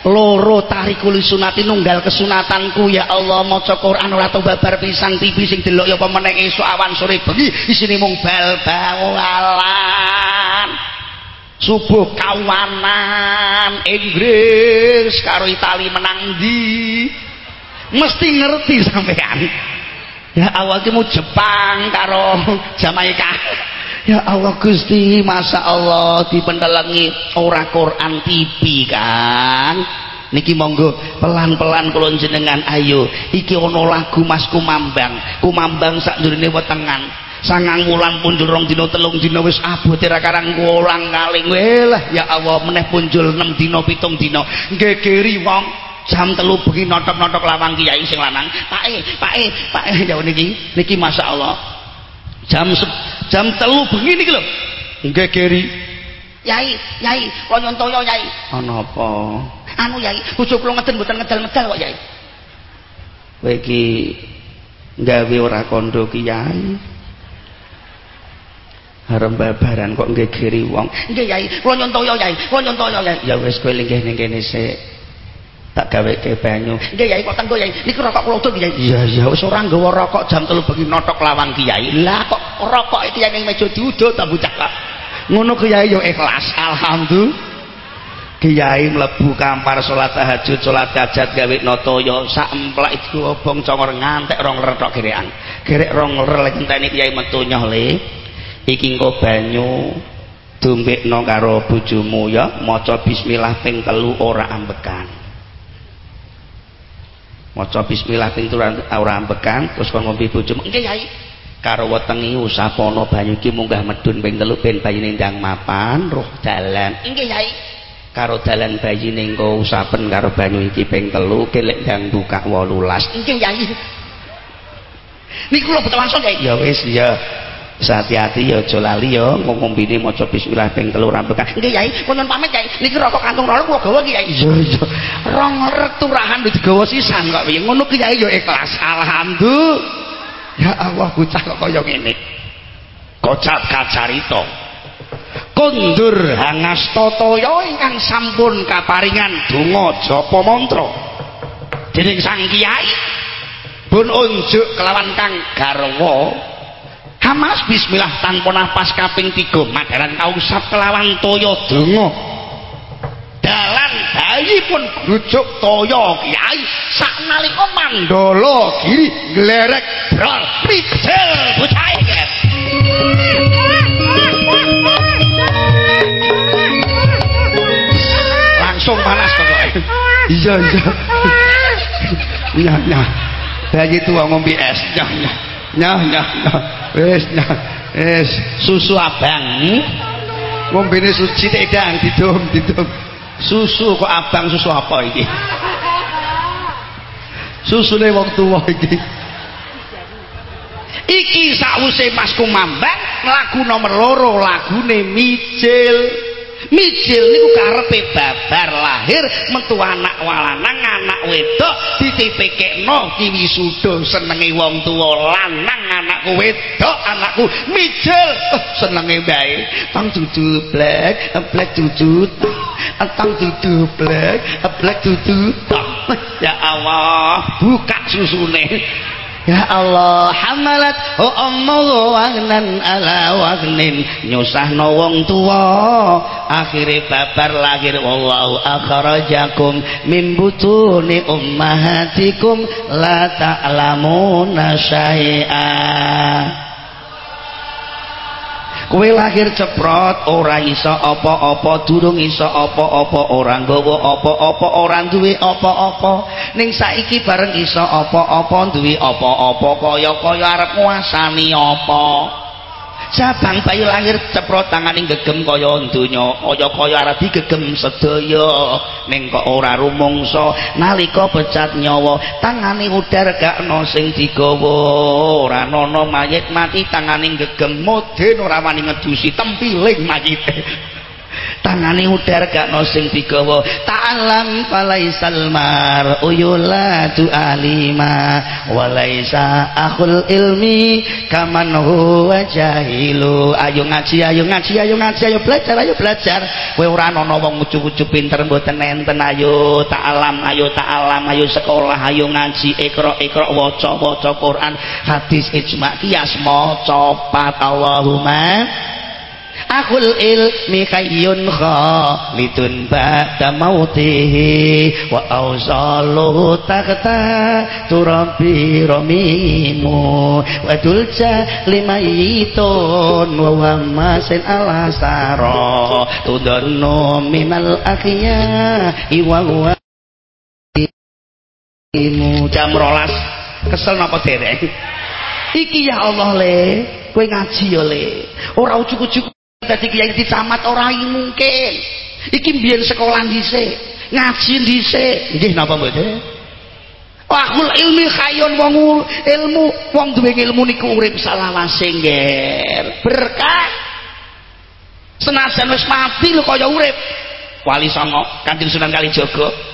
loro tarikul sunati nunggal kesunatanku ya Allah maca Quran ora babar pisan TV sing delok ya apa meneh esuk awan sore bengi isine mung bal-balan subuh kawanan Inggris karo Itali menang di mesti ngerti sampean. Ya Allah mau Jepang karo Jamaika. Ya Allah Gusti Masya Allah dipendelengi ora Quran TV kan niki monggo pelan-pelan kula jenengan ayo. Iki ana lagu Mas Kumambang. Kumambang sak durine wetengan sangang wulan punjul rong dino telung dino wis abote ra karang kulang kaling lah ya Allah meneh punjul 6 dino pitung dino gegeri wong jam telu bengi notok-notok lawang kiai sing lanang. Pak E Pak E Pak E. Jauh niki niki Masya Allah. Jam jam telu bengi niki lho. Gegeri. Yai Yai kok nyontoyo Yai? Ana apa? Anu Yai bojo kula ngeden mboten ngedal-ngedal kok Yai. Kowe iki gawe ora kondo kiai arep babaran kok gegeri wong. Nggih yai. Kula nyontoyo yai. Kula nyontoyo yai. Ya wis kowe linggih ning kene sik. Tak gawe ke banyu. Nggih yai. Kok tenggo yai? Niki rokok kula utuh yai. Iya iya wis ora nggawa rokok jam 3 bengi notok lawang kiai lah kok rokok iki yang meja diudut ta bocah kok ngono kiai yo ikhlas. Alhamdulillah. Kiai mlebu kampar salat tahajud salat hajat gawe natoya sak emplak itu obong congor ngantek rong ler tok gerekan. Gerek rong ler lek enteni kiai metu nyoh le iki engko banyu dombekno karo bojomu ya maca bismillah ping telu ora ambekan. Maca bismillah ping telu ora ambekan terus kon ngombe bojomu nggih yai. Karo wetengi usapono banyu iki munggah medun ping telu ben bayine ndang mapan roh dalan. Nggih yai. Karo dalan bayi ning usapen karo banyu iki ping telu kelek ndang buka 18 nggih yai. Niku lho betul langsung yai. Ya wis ya hati-hati ya aja lali ya. Ngombine maca bismillah ping telu rambekan nggih yai. Wonten pamit yai. Niki rokok kantung rokok kula gawa yai. Iya iya. Rong returahan digawa sisan kok. Piye ngono ki yai ya ikhlas. Alhamdulillah. Ya Allah bocah kok kaya ngene. Kocap kacarita. Kondur hangastotaya ingkang sampun kaparingan donga japa mantra. Dening sang kiai pun unjuk kelawan kang garwa Hamas bismillah tanpa nafas kaping 3 madaran kausap kelawan toya. Donga. Dalan bayi pun rujuk toya. Kiai saknalika mandala giri glerek brol picel bocah langsung panas pokoknya iya iya. Nyah nyah bayi tua ngombe es. Nyah nyah nyah nyah nyah wes nyah es susu abang. Ngombe ini suci tidak didom didom. Susu kok abang susu apa ini susu ini wong tua ini iki sakwuse Mas Kumambang lagu nomor loro lagune Mijil mijil niku karepe babar lahir metu anak walanang anak wedok ditipekekno kiwi sudo senenge wong tuwa lanang anakku wedok anakku mijil. Oh, senenge bae tang dudu black black dudu tang dudu black black dudu ya Allah buka susune Ya Allah hamalat oh ummu wagnan ala wagnin. Nyusahno wong tuwa akhire babar lahir. Wallahu akhrajakum min butuni ummahatikum. La ta'lamuna syai'a kowe lahir ceprot ora iso apa-apa durung iso apa-apa ora nggawa apa-apa ora duwe apa-apa. Ning saiki bareng iso apa-apa duwe apa-apa kaya-kaya arep nguasani apa Sabang bayi lahir ceprot tanganing gegem kaya donya, kaya-kaya arep digegem sedaya. Ning kok ora rumangsa nalika pecat nyawa, tangane udar gak ana sing digawa. Ora ana mayit mati tanganing gegem, moden ora wani ngedusi tempiling mayite. Tangane udar gak no sing digawa. Ta'alam falaisal mar uyulatu alima. Walaisa akhul ilmi kaman huwa jahilu. Ayo ngaji ayo ngaji ayo ngaji ayo belajar ayo belajar. Kowe ora ana wong ucu-ucu pinter mboten enten ayo ta'alam ayo ta'alam ayo sekolah ayo ngaji ikra ikra waca waca Quran hadis ijma kias maca pat Allahumma akul ilmi kayyun khalidun ba'da mautihi wa awsalu takta turabi ramimu wa dulja limayitun wa wamasin alasara tudannu minal akhya iwa wa jam rolas. Kesel napa dereng iki ya Allah le. Kowe ngaji ya le. Ora ujuk-ujuk dadi kiai dicamat ora mungkin. Iki mbiyen sekolah dhisik ngaji dhisik. Nggih napa mboten? Wakul ilmi khayun wong ilmu wong duwe ilmu niku urip salawase ngger. Berkah. Senajan wis mati lho kaya urip. Wali songo kanjeng sunan kalijaga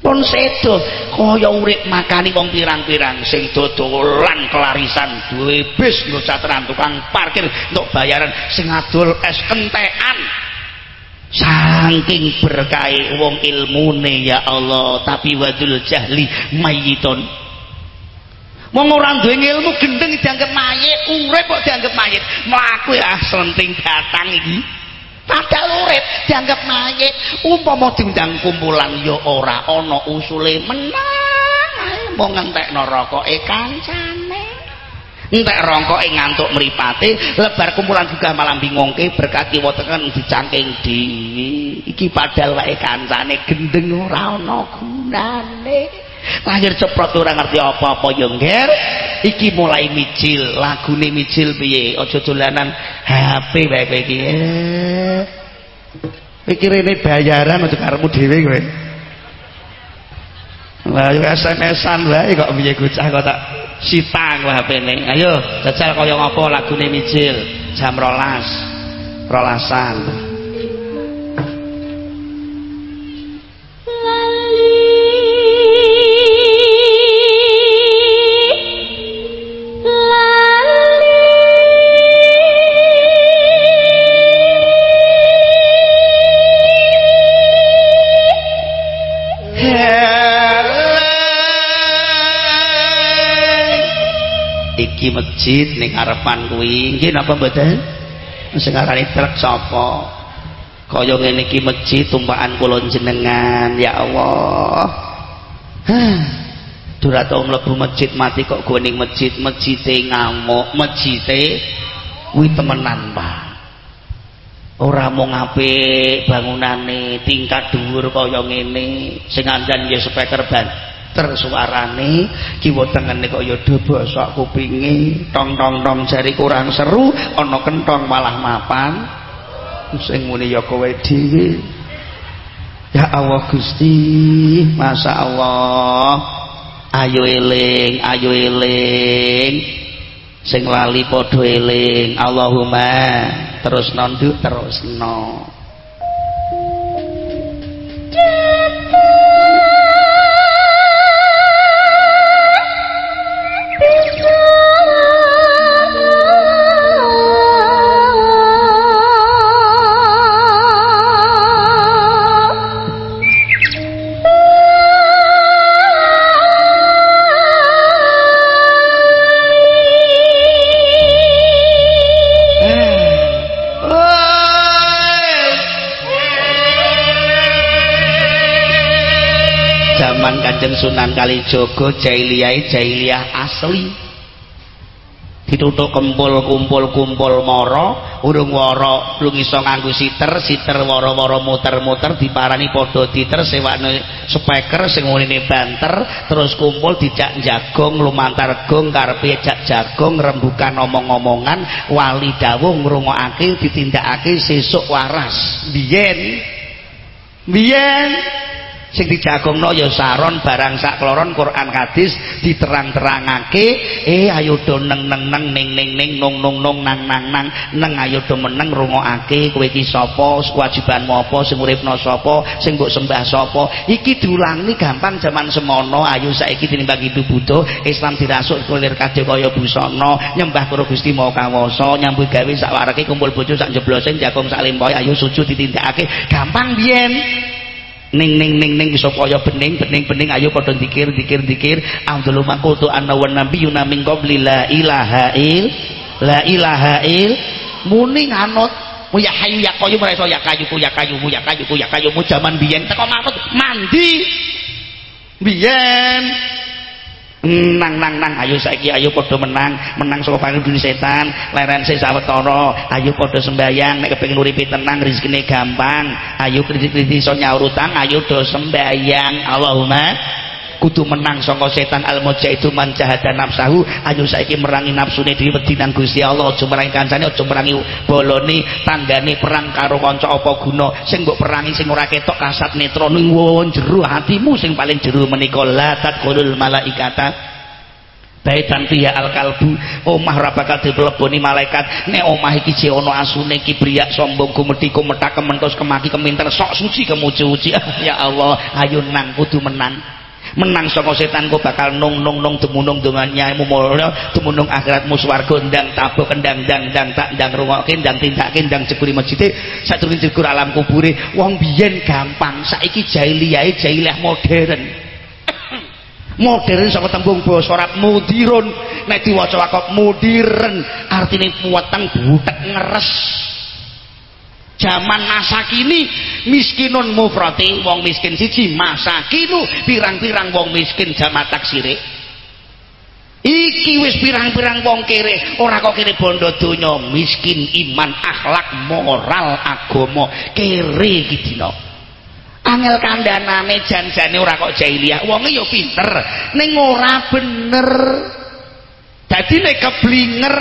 pun sedo kaya urip makani wong pirang-pirang sing dodolan kelarisan duwe bis nggo tukang parkir untuk bayaran sing adol es kentekan. Saking berkai wong ilmune ya Allah tapi wadul jahli mayiton wong ora duwe ilmu gendeng dianggap mayit urip kok dianggap mayit. Mlaku ya senting datang iki padahal urip dianggap mayit. Umpama diundang kumpulan ya ora ana usule menang. Mau ngentekno rokoke kancane. Entek rongkoke ngantuk mripate lebar kumpulan juga malam bingungke berkat kiwa tekan dicangking dhewe. Iki padahal wae kancane gendeng ora ana gunane lahir ceprot ora ngerti apa-apa yo ngger iki mulai micil lagune micil piye aja dolanan HP wae kowe iki eh. pikirene bayaran aja karepmu dhewe kowe Lah yo SMS-an wae kok piye bocah kok tak sitang lah HP-ne. Ayo jajal kaya ngapa lagune mijil jam 12. Rolasan. Iki masjid ning arepan kuwi. Nggih napa mboten? Sing arane truk sapa? Kaya ngene iki masjid tumpakan kula jenengan ya Allah. Dura tau mlebu masjid mati kok gue ning masjid. Masjide ngamuk masjide kuwi temenan Pak. Ora mung apik bangunane tingkat dhuwur kaya ngene. Sing andan ya speaker tersuarane kiwa tengene kaya do bosok kupinge tong tong tong jari kurang seru ana kentong malah mapan. Sing muni ya kowe dhewe. Ya Allah Gusti Masya Allah. Ayo eling ayo eling. Sing lali padha eling. Allahumma terus nonduk terus no Kanjeng Sunan Kalijogo jailiyah jailiyah asli. Ditutuk kumpul kumpul kumpul moro urung woro lu iso nganggu siter siter woro woro muter muter diparani podo diter sewakne speaker sing banter terus kumpul dijak jagong lumantar gong karpe jak jagong rembukan omong-omongan wali dawung ngrungokake ditindakake sesuk waras. Biyen? Biyen sing dijagongno ya saron barang sak kloron Quran hadis diterang-terangake. Eh ayo do neng neng neng ning ning ning nung nung nung nang nang nang neng ayo do meneng rungokake. Kowe iki sapa? Kewajibanmu apa? Sing uripno sapa? Sing mbok sembah sapa? Iki diulangi gampang zaman semono. Ayo saiki tinimbang hidup butuh Islam dirasuk kulir kadhe kaya busana. Nyembah karo Gusti Maha Kawasa nyambut gawe sak wareke kumpul bojo sak jeblose jagong sak limpoe ayo sujud ditindakake. Gampang biyen ning ning ning ning supaya bening bening bening. Ayo padha dikir dikir dikir Abdul makutu anna wan nabiyuna min qabli la ilaha il la ilaha il. Muni nganut ya hayu ya qayyum ora ya kayu ya kayu ya kayu ya kayu jaman biyen teko manut mandi. Biyen nang nang nang. Ayo saiki ayo padha menang. Menang saka pangudune setan. Leren se sawetara. Ayo padha sembayang nek kepengin uripe tenang rezekine gampang. Ayo kredit-kredit iso nyaur utang ayo do sembayang Allahumma kudu menang saka setan al itu man jahada nafsahu. Ayo saiki merangi nafsune dhewe wedinan Gusti Allah. Aja merangi kancane aja merangi bolone tanggane perang karo kanca apa guna. Sing mbok perangi sing ora ketok kasat netra ning jero hatimu. Sing paling jero menika la tadkhulul malaikata baitan fiha al kalbu omah ora bakal dipleboni malaikat. Nek omah iki jek ana asune kibriyak sombong gumedhi kumetak kementos kemaki keminter sok suci kemuji-uji ya Allah ayo nang kudu menang menang saka setan kok bakal nung nung nung demunung dongannya mulya demunung akhiratmu swarga ndang tabuk kendang ndang ndang tak ndang rungokke ndang tindake ndang jebule masjid. Sadurunge jegur alam kubure wong biyen gampang saiki jahiliyah jahiliyah modern. Modern saka tembung basa Arab mudirun. Nek diwaca kok mudiren artine puweteng butek ngeres zaman masa kini miskinun mufrati wong miskin siji. Masa kinu pirang-pirang wong miskin jamak taksire. Iki wis pirang-pirang wong kere. Ora kok kene bondo donya. Miskin iman akhlak moral agama. Kere iki dina. Angel kandhanane janjane ora kok jahiliyah. Wonge ya pinter. Ning ora bener dadi nek keblinger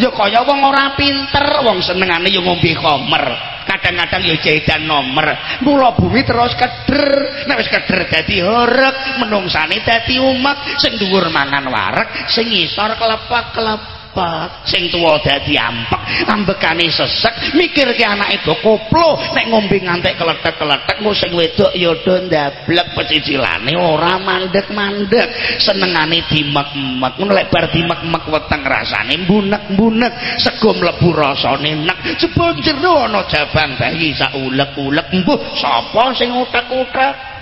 ya kaya wong ora pinter wong senengane ya ngombe khomer kadang-kadang ya jahitan nomor mula bumi terus keder nek wis keder dadi horeg menungsane dadi umek sing dhuwur mangan wareg sing ngisor kelepak-kelepak cepet sing tuwa dadi ampek ambekane sesek mikirke anake do koplo nek ngombe ngantek keletek-keletek mu sing wedok ya do ndablek pecicilane ora mandek-mandek. Senengane dimek-mek ngono lek bar dimek-mek weteng rasane mbunek-mbunek sego mlebu rasane nek. Jebul jero ana jabang bayi sak ulek-ulek mbuh sapa sing utek-utek?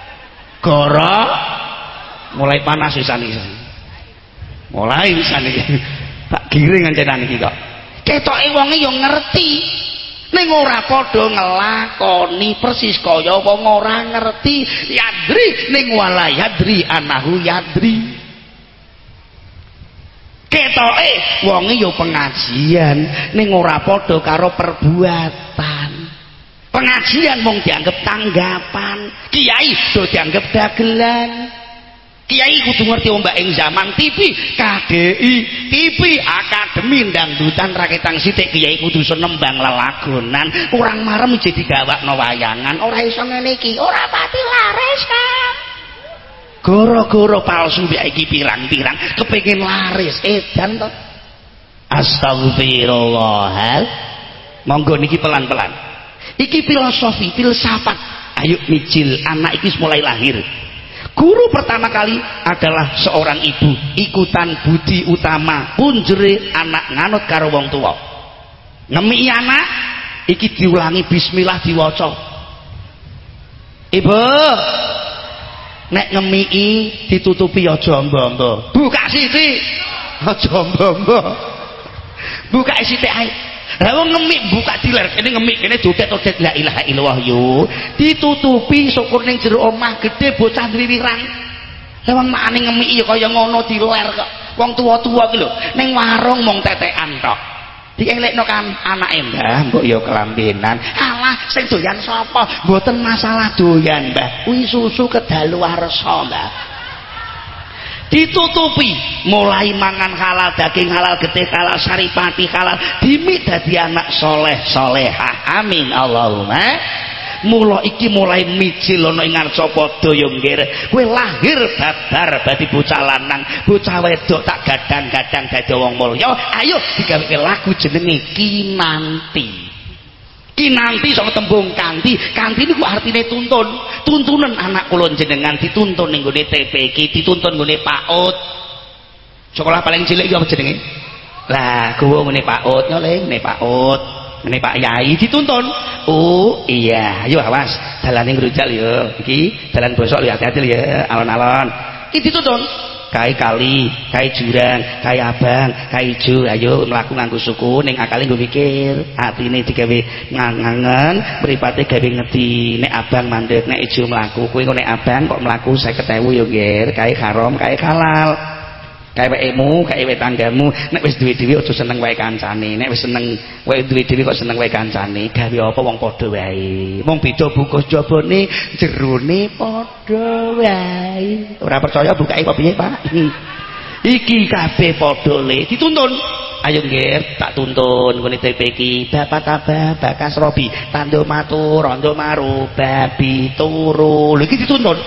Gara mulai panas sisan mulai sisan tak giring ancenan iki kok. Ketoke wonge ngerti. Ning ora padha ngelakoni persis kaya wong ora ngerti. Yadri ning wala yadri anahu yadri. Ketoke wonge yo pengajian ning ora padha karo perbuatan. Pengajian mung dianggap tanggapan. Kiai do dianggap dagelan Kiai kudu ngerti ombak ing zaman TV, KDI, TV, Akademi Dangdutan Raketang Sithik Kiai kudu seneng bang lelagonan, kurang marem jadi gawakno wayangan, ora iso ngene iki, ora pati laris kan. Goro-goro palsu iki pirang-pirang kepengin laris edan to. Astagfirullah. Monggo niki pelan-pelan. Iki filosofi, filsafat. Ayo micil anak iki mulai lahir guru pertama kali adalah seorang ibu ikutan budi utama punjere anak nganut karo wong ngemi anak iki diulangi bismillah diwaca. Ibu nek ngemi ditutupi aja mbok buka sithik. Aja mbok buka sithik ae lah ngemik buka diler kene ngemik kene dodet-dodet la ilaha illallah yo. Ditutupi syukur ning jero omah gede bocah duwe wirang. Lah wong makane ngemik ya kaya ngono diler kok. Wong tua-tua ki lho ning warung mung tetekan tok. Dienglekno kan anake Mbah, mbok ya kelambenan. Alah sing doyan sapa? Mboten masalah doyan, Mbah. Kuwi susu kedaluwarsa, Mbah. Ditutupi. Mulai mangan halal daging halal getih halal saripati halal. Dimi dadi anak soleh soleha. Amin. Allahumma. Mula iki mulai mijil ana ing ngarsa padha ya nggir kowe lahir babar dadi bocah lanang. Bocah wedok tak gadang-gadang dadi wong mulya. Ayo digawe lagu jenenge kinanti kinanti sama tembung kanti kanti ini artinya tuntun. Tuntunan anak kulon jenengan dituntun ning gone TPK dituntun gone PAUD sekolah paling cilik apa jenenge? Lah gua ngene PAUD nyoleng ngene PAUD ngene Pak Yai dituntun. Oh iya. Ayo awas. Dalan ning ngrujal yo iki dalan bosok lihat hati-hati ya. Alon-alon. Iki dituntun kai kali, kai jurang, kai abang, kai ijo, ayo mlaku nganggo suku ning akale nggo mikir, atine digawe ngangen, mripate gawe ngedi, nek abang mandek, nek ijo mlaku, kowe nek abang kok mlaku 50.000 yo nggir, kai haram, kai halal. Kae wekmu kae wek tanggamu. Nek wis duwe dhewe aja seneng wae kancane. Nek wis seneng wae duwe dhewe kok seneng wae kancane gawe apa wong padha wae. Mung beda bukus jabone jerone padha wae. Ora percaya bukae kok piye Pak? Iki kabeh padha le. Dituntun. Ayo nggih tak tuntun. Ngene TP iki. Bapak tabah bakas robi tando matur rondo maru babi turu. Lho iki dituntun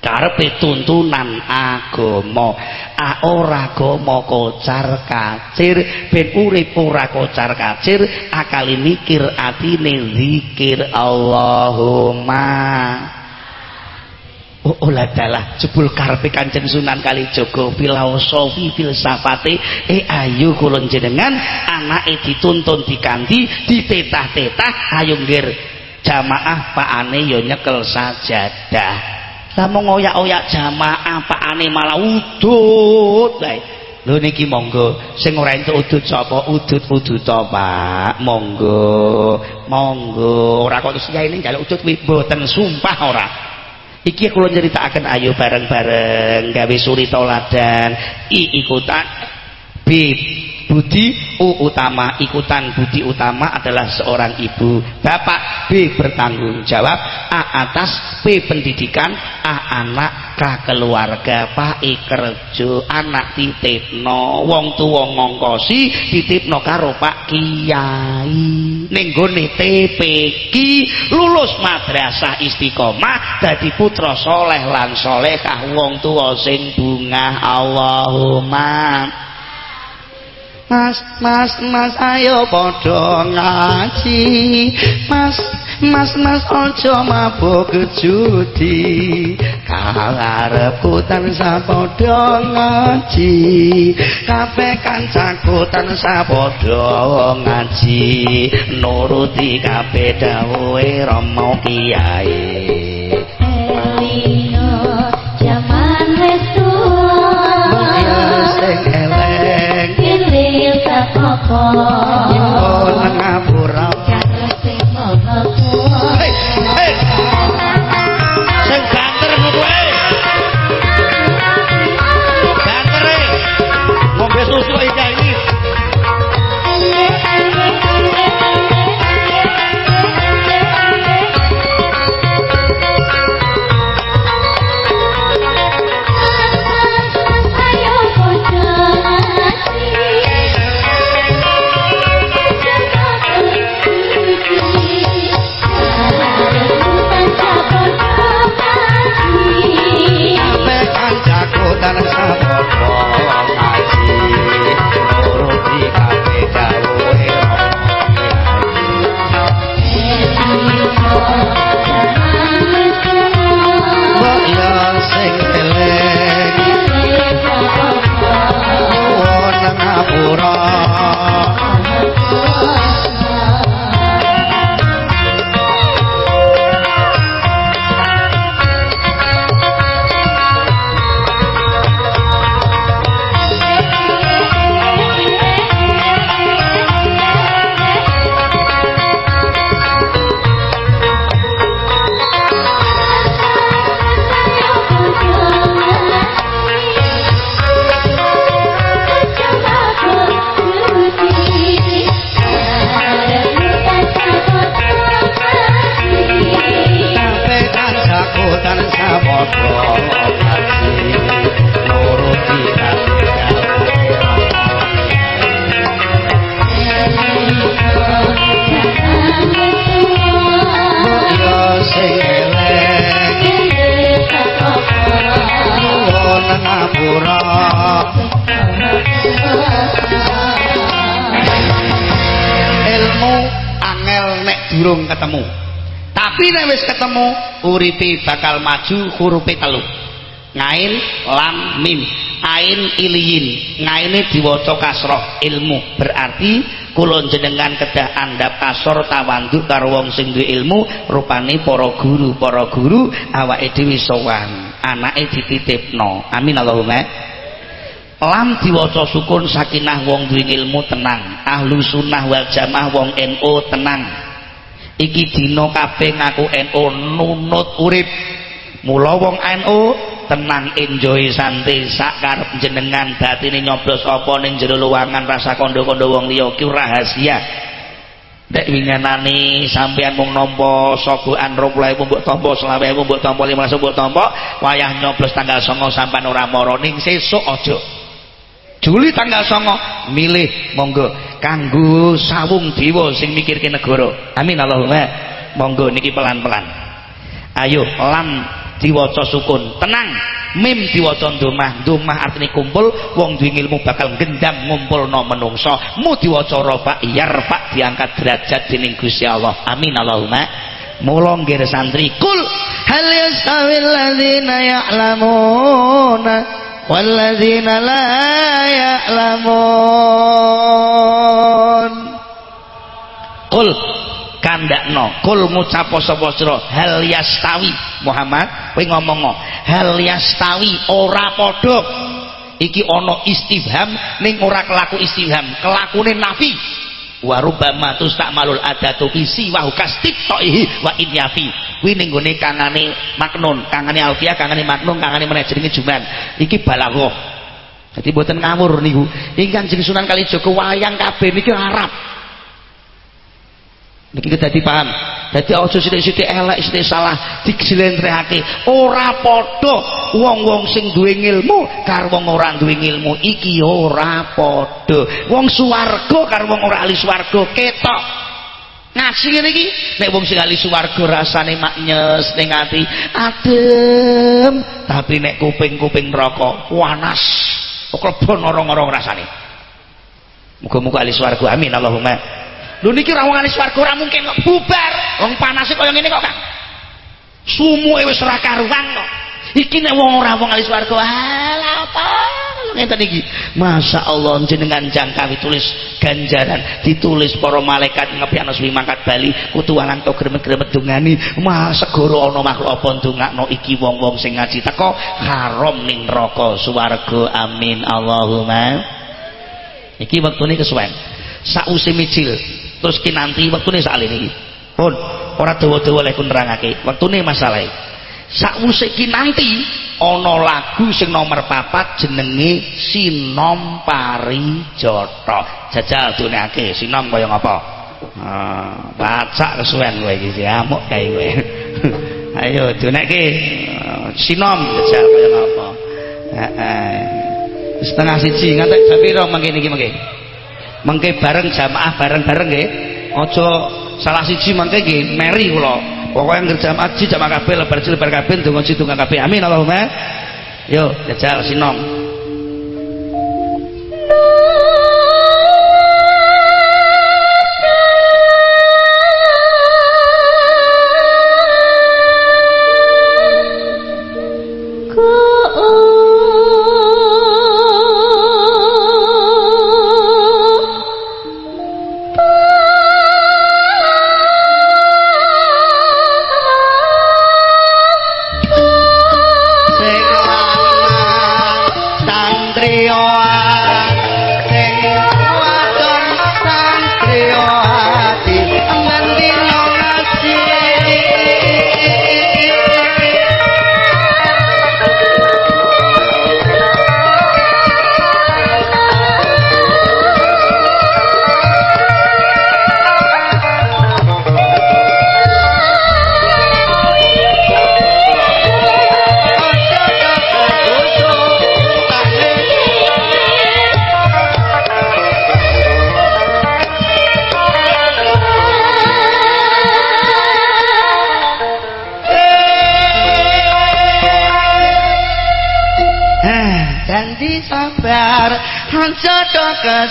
karepe tuntunan agama. Ah ora agama kocar kacir. Ben urip ora kocar kacir. Akali mikir atine zikir. Allahumma. Oh, oh dalah jebul karepe Kanjeng Sunan Kalijaga. Filosofi filsafate eh ayo kula jenengan anake dituntun dikanti ditetah-tetah ayo ngger jamaah pakane ya nyekel sajadah lah mau ngoyak-oyak jamaah pakane malah udut? Bae lho niki monggo. Sing ora entuk udut sapa? Udut udut Pak. Monggo. Monggo. Ora kok terus ini njaluk udut kuwi mboten sumpah ora. Iki kula nyeritakaken ayo bareng-bareng gawe suri toladan i ikutan bib budi U utama. Ikutan budi utama adalah seorang ibu. Bapak B bertanggung jawab. A atas B pendidikan. A anak K keluarga. Pak I kerja. Anak titipno. Wong tuwa ngongkosi titipno karo Pak Kiai. Ning gone TPQ lulus madrasah istiqomah dadi putra soleh lan solehah. Wong tuwa sing bungah. Allahumma Mas, mas, mas, ayo podo ngaji. Mas, mas, mas, ojo mabuk judi. Karepku tansah podo ngaji. Kape kancaku tansah podo ngaji. Nuruti kape dawe romo kiai Ibu tengah maju hurufe telu. Ngain lam mim. Ain iliyin. Ngaine diwaca kasroh ilmu. Berarti kula jenengan kedah andap kasor tawanduk karo wong sing duwe ilmu rupane para guru para guru awake dhewe sowan. Anake dititipno. Amin Allahumma. Lam diwaca sukun sakinah wong duwe ilmu tenang. Ahlu sunnah wal jamaah wong NU tenang. Iki dina kabeh ngaku NU nunut urip mula wong NU tenang enjoy santai sak karep jenengan batine nyoblos apa ning jero luwangan rasa kondo-kondo wong liya ki rahasia Dek winganane sampean mung nampa sogokan 20.000 mbok tampa 20.000 mbok tampa 15.000 mbok tampa wayah nyoblos tanggal 9 sampean ora mara ning sesuk aja. Juli tanggal songo milih monggo. Kanggo sawung dewa sing mikirke negara. Amin Allahumma. Monggo niki pelan-pelan. Ayo lam diwaca sukun. Tenang. Mim diwaca domah domah artine kumpul wong duwe ilmu bakal gendang ngumpulno menungso. Mu diwaca rafa yarfa diangkat derajat dening Gusti Allah. Amin Allahumma. Mula nggih santri. Kul hal yasawil ladzina ya'lamuna wal ladzina la ya'lamun. Kul kandakno kul ngucapo sapa sira hal yastawi. Muhammad kowe ngomong hal yastawi ora padha. Iki ana istifham ning ora kelaku istifham kelakune nafi. Wa rubbama tustakmalul adatu fi siwa kastitaihi wa in yafi. Kuwi ning gone kangane maknun kangane alfiah kangane maknun kangane meneh jenenge juman. Iki balaghah jadi buatan ngawur niku. Ingkang jeneng Sunan Kalijaga wayang kabeh niki Arab niki dadi paham dadi aja sithik-sithik elek sithik salah dijelentrehake. Ora padha wong-wong sing duwe ilmu karo wong ora duwe ilmu iki ora padha. Wong swarga karo wong ora ahli swarga ketok. Ngaji ngene iki? Nek wong sing ahli swarga rasane maknyes ning ati adem. Tapi nek kuping-kuping neraka panas klebon orang-orang rasane. Muga-muga ahli swarga. Amin Allahumma lho niki ra wong ahli swarga ora mungkin kok bubar. Wong panase kaya ngene kok Kang. Sumuke wis ora karuan kok. Iki nek wong ora wong ahli swarga alah apa? Ngeten iki. Masya Allah jenengan jangkawi tulis ganjaran ditulis para malaikat ngepiakno suwi mangkat bali kutu alang to gremet-gremet dungani mah segoro ana makhluk apa ndongakno iki wong-wong sing ngaji teko? Haram ning neraka swarga. Amin. Allahumma. Iki wektune kesuwen. Sause micil terus ki nanti wektune sakline iki pun ora dawa-dawa lek nerangake. Wektune masalahe sakwuse ki nanti ana lagu sing nomor papat jenenge Sinom Parijata. Jajal dunake Sinom kaya ngapa? Ah baca kesuwen kowe iki amuk kae kowe. Ayo dunake Sinom jajal kaya ngapa? Heeh setengah siji ngantek jam piro? Mangke niki mangke mengke bareng jamaah bareng-bareng nggih. Aja salah siji mengke nggih meri kula. Pokoknya ngerja haji jamaah kabeh lebar lebar kabeh ndonga donga kabeh. Amin Allahumma. Yo jajal sinom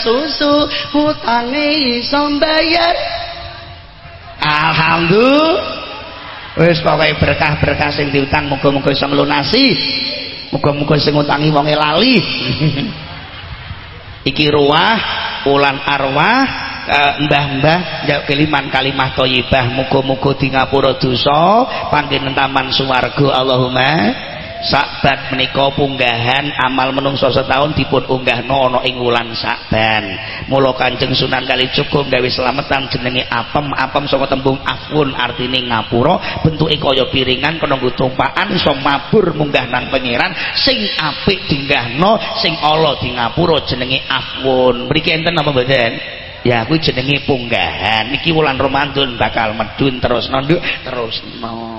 susu hutange iso bayar. Alhamdulillah. Wis pokoke berkah-berkah sing diutang muga-muga iso nglunasi muga-muga sing ngutangi wonge lali. Iki ruah ulan arwah mbah-mbah njak keliman kalimah thayyibah muga-muga di ngapura dosa panggen taman swarga Allahumma Sakban menika punggahan amal menungso setahun dipun unggahno ana ing wulan Sakban. Mula Kanjeng Sunan Kalijaga gawe slametan jenenge apem, apem saka tembung afun artine ngapura, bentuke kaya piringan kena nggo tumpakan mabur munggah nang pangeran sing apik dinggahno, sing ala di ngapura jenenge afun. Mriki enten apa mboten? Ya kuwi jenenge punggahan. Iki wulan Ramadan bakal medun terus nonduk terus no.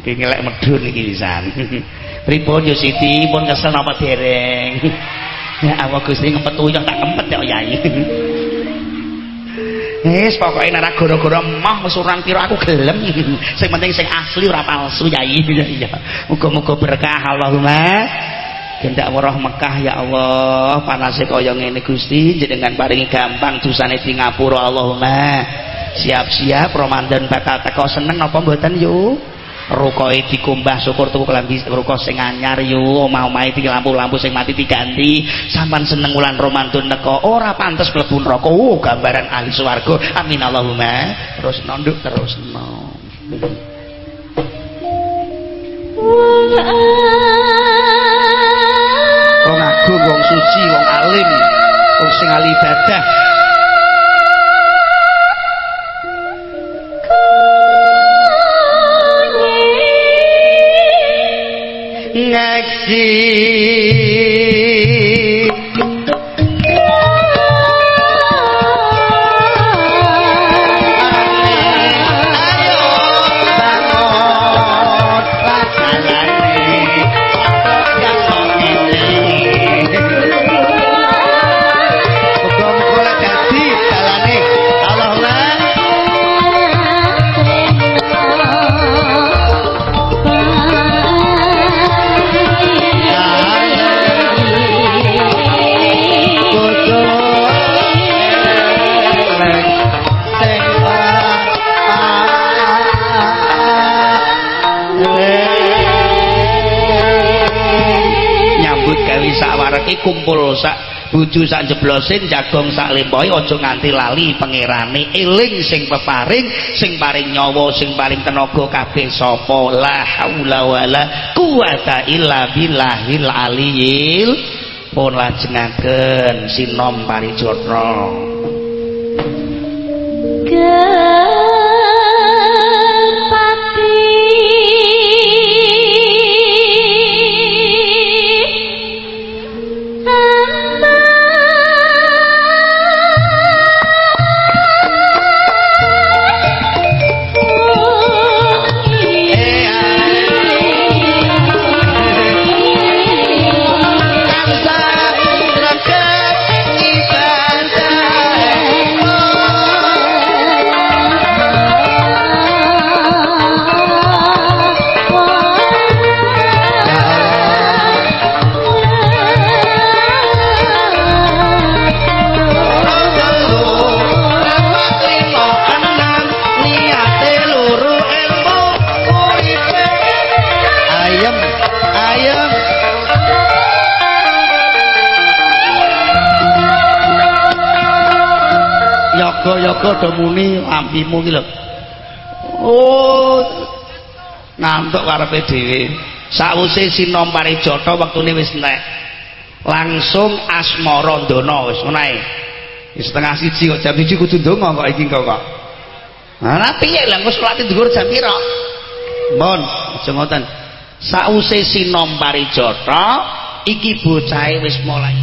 Ki ngelek medun iki pisan. Pripun yo Siti pun kesel napa dereng? Ya Allah Gusti ngempet uyah tak kempet ya Yai. Wis pokoke nek gara-gara emoh mesuran pira aku gelem. Sing penting sing asli ora palsu Yai. Ya. Muga-muga berkah Allahumma. Gendak warah Mekah ya Allah, panase kaya ngene Gusti jenengan paringi gampang dosane di ngapura Allahumma. siap-siap Ramadan bakal teko seneng apa mboten yuk rukoe dikumbah syukur tuku kelambi ruko sing anyar yo omah-omahe iki lampu-lampu sing mati diganti. Sampean seneng wulan Ramadan neko ora pantes mlebu neraka. Oh gambaran ahli swarga. Amin Allahumma. Terus nonduk terus no wong agung wong suci wong alim wong sing ahli ibadah نكسير kumpul sak buju sak jeblosin jagong sak lempohe aja nganti lali pangerane. Eling sing peparing sing paring nyawa sing paring tenaga kabeh sapa? La haula wala quwata illa billahil aliyil. Pun lajengaken sinom parijatra yoga-yoga do muni ampimu ki lho. Oh. Ngantuk karepe dhewe. Sawise sinom parijata wektune wis entek. Langsung asmara ndana wis ngono ae. Setengah siji kok jam 1 kudu ndonga kok iki kok. Nah, piye lah engko salat dhuwur jam pira? Mon, aja ngoten. Sawise sinom parijata iki bocahe wis mulai.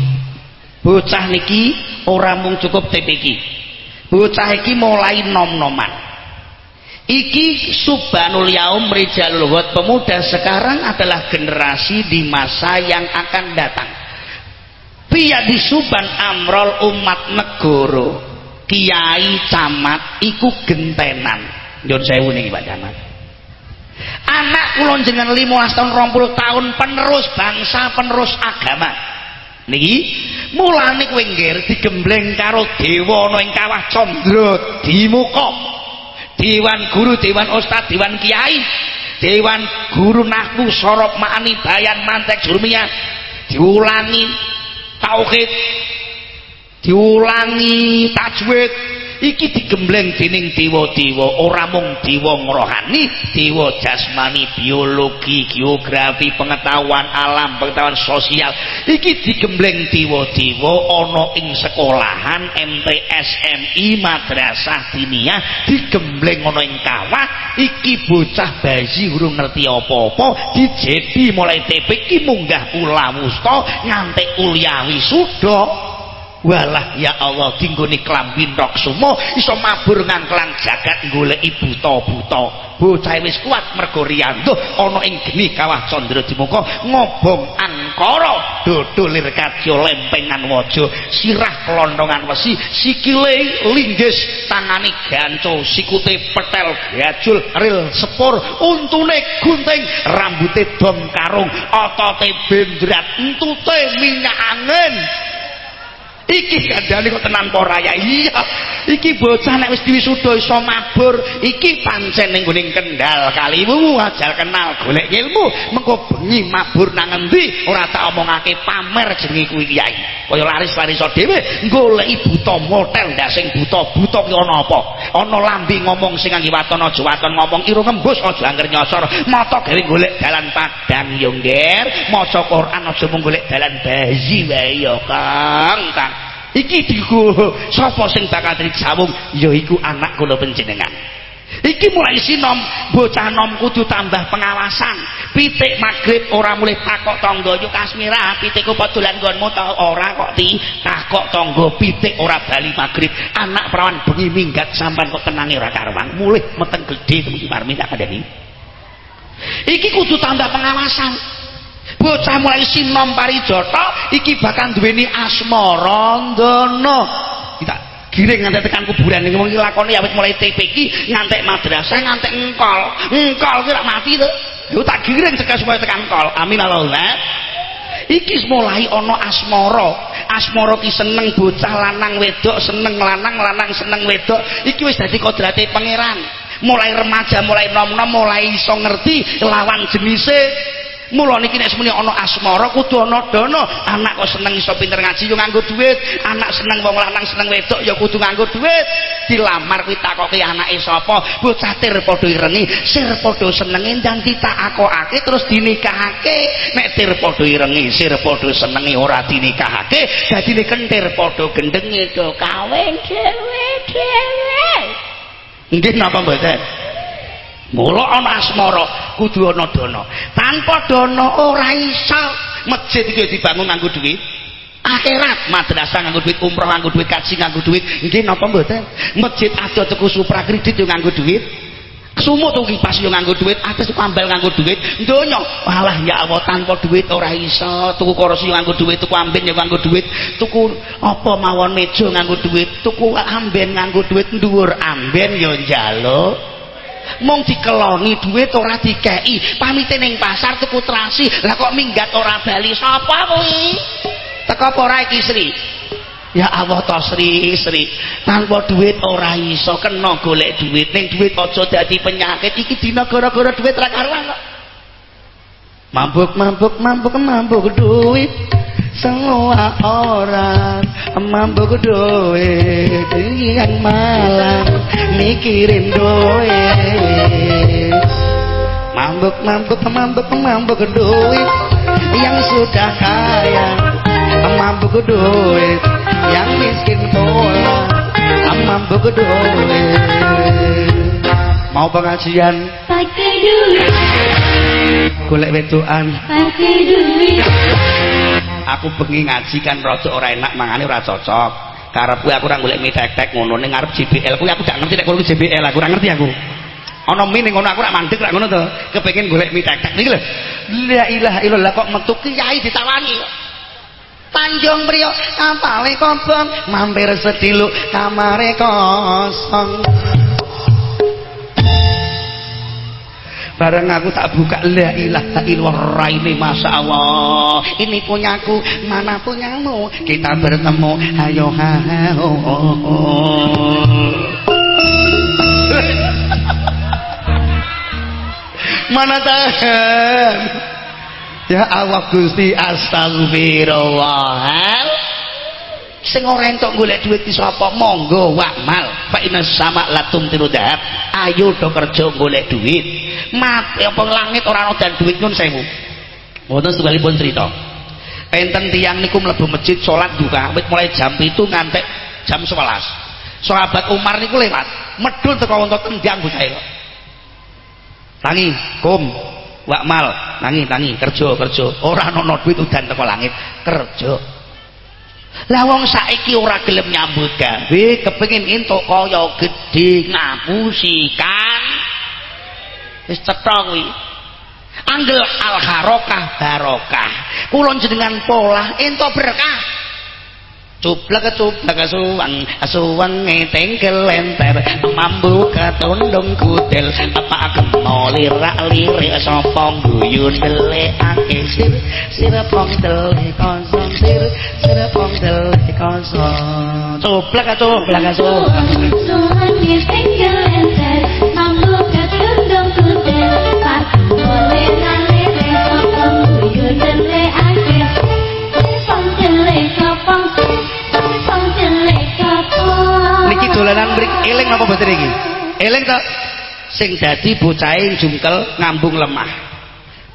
Bocah niki ora mung cukup TPK. Bocah iki mulai nom-noman. Iki subhanul yaum rijalul ghad pemuda sekarang adalah generasi di masa yang akan datang. Biya disuban amrol umat negoro kiai camat iku gentenan. Nyon sewu nih Pak Camat. Anak kulon jenengan 15 tahun 20 tahun penerus bangsa penerus agama niki? Mulane kowe ngger digembleng karo dewa ana ing kawah candra dimuka. Dewan guru dewan ustad dewan kiai dewan guru nahwu sorop ma'ani bayan mantek jurmiyah diulangi tauhid diulangi tajwid iki digembleng dening dewa-dewa. Ora mung dewa rohani dewa jasmani biologi geografi pengetahuan alam pengetahuan sosial. Iki digembleng dewa-dewa ana ing sekolahan MTS MI madrasah diniyah. Digembleng ana ing kawah. Iki bocah bayi urung ngerti apa-apa. Dijedi mulai TP iki munggah ula wusta nganti kuliah wisuda walah ya Allah dinggone klambi ndok sumo iso mabur ngangklang jagat goleki buta-buta. Bocah wis kuat mergo riyanto ana ing geni kawah candra dimuka ngobong angkara dodolir kadya lempengan waja sirah kelondongan wesi sikile linggis tangane ganco sikute petel gajul ril sepur untune gunting rambute dom karung otote bendrat entute minyak angin iki kandhane kok tenan apa raya? Iya. Iki bocah nek wis diwisuda iso mabur. Iki pancen ning gone Kendal. Kalimu ajal kenal golek ilmu. Mengko bengi mabur nang endi? Ora tak omongake pamer jenenge kuwi kiai. Kaya laris-laris dhewe goleki buta motel. Ndak sing buta buta ki ana apa? Ana lambi ngomong sing ngangge waton aja waton ngomong. Irung ngembus aja angger nyosor. Mata gawe golek dalan padang yo ngger maca Quran aja mung golek dalan bayi wae yo Kang. Kang iki diku sapa sing bakal dijawung yaiku anak kula panjenengan. Iki mulai sinom bocah nom kudu tambah pengawasan. Pitik magrib ora mulai takok tangga yuk kasmira pitikku kok dolan nggonmu ta ora kok ti. Takok tangga pitik ora bali magrib. Anak perawan bengi minggat sampean kok tenange ora karuan? Mulih meteng gedhe temen parmi tak kadeni. Iki kudu tambah pengawasan bocah mulai sinom parijoto iki bakal duweni asmara ndono kita giring ngantek tekan kuburan ini ngomong lakoni awet mulai TPK ngantek madrasah ngantek engkol engkol kira mati tuh yuk tak giring cekak supaya tekan engkol amin Allah iki mulai ono asmoro asmoro ki seneng bocah lanang wedok seneng lanang lanang seneng wedok. Iki wis dadi kodrate pangeran. Mulai remaja mulai nom nom mulai iso ngerti lawan jenise Mula niki nek semene ana asmara kudu ana dana. Anak kok seneng iso pinter ngaji yo nganggo duit, anak seneng wong lanang seneng wedok ya kudu nganggo duit. Dilamar kuwi takoke anake sapa? Bocah tir padha irengi, sir padha senenge dan ditakokake terus dinikahake. Nek tir padha irengi, sir padha senenge ora dinikahake, dadine kentir padha gendenge do kawin dhewe-dhewe. Nggih napa mboten? Mula ana asmara kudu ana dana. Tanpa dana ora iso masjid iki dibangun nganggo duit. Akhirat madrasah nganggo duit, umroh nganggo duit, kaji nganggo duit. Nggih napa mboten? Masjid ado tuku supra kredit yo nganggo duit. Sumuk tuku kipas yo nganggo duit, ates ambel nganggo duit. Donya, alah ya Allah tanpa duit ora iso. Tuku kursi yo nganggo duit, tuku amben yo nganggo duit, tuku apa mawon meja nganggo duit, tuku amben nganggo duit, dhuwur amben yo njaluk. Mung dikeloni duit ora dikeki. Pamite ning pasar tuku terasi. Lah kok minggat ora bali? Sapa kuwi? Teko apa ora iki Sri? Ya Allah to Sri Sri. Tanpa duit ora iso kena golek duit. Ning duit aja dadi penyakit. Iki dina gara-gara duit ra karuan kok mabuk mabuk mabuk mabuk duit semua orang mampu duit yang malam mikirin duit mabuk mabuk mabuk mabuk duit yang sudah kaya. Mabuk duit yang miskin pula. Mabuk duit mau pengajian? Pakai duit. Golek wedokan pakai duit aku bengi ngaji kan rada ora enak mangane ora cocok. Karepku aku ora golek mie tek-tek ngono ning ngarep JBL kuwi aku gak ngerti nek kuwi JBL aku ora ngerti aku. Ana mie ning ngono aku ora mandek ora ngono to. Kepengin golek mie tek-tek niki lho la ilaha illallah kok metu? Kiai ditawani Tanjung Priok kapale kobong? Mampir sediluk kamare kosong bareng aku tak buka la ilaha illallah ini masya Allah ini punyaku mana punyamu? Kita bertemu ayo ha mana tahan? Ya Allah Gusti astagfirullah sing ora entuk golek duit ki sapa? Monggo wakmal fa inna sama latum tiru dahab. Ayo do kerja golek duit. Mati apa langit ora ana dan duit nyun sewu? Wonten setunggalipun cerita. Enten tiang niku mlebu masjid salat duka. Wit mulai jam itu ngantek jam 11 sahabat Umar niku lewat. Medul teko wonten tendang kok tangi kum. Wakmal tangi tangi. Kerja kerja. Ora ana duit udan teko langit. Kerja lah wong saiki ora gelem nyambut gawe kepengin entuk kaya gedhe ngapusikan wis cetha kuwi. Anggel al barokah. Kula jenengan pola entuk berkah Cuplak cuplak suwang Suwang ngeteng lenter, Mambu katundung kutil Apa kemau lirak lirik Sopong guyu dele ake Sir, sir pong dele kosong. Sir, sir pong dele kosong. Cuplak cuplak suwang Suwang ngeteng kelenter dolanan mrik eling apa boten iki? Eling to. Sing dadi bocahe jungkel ngambung lemah.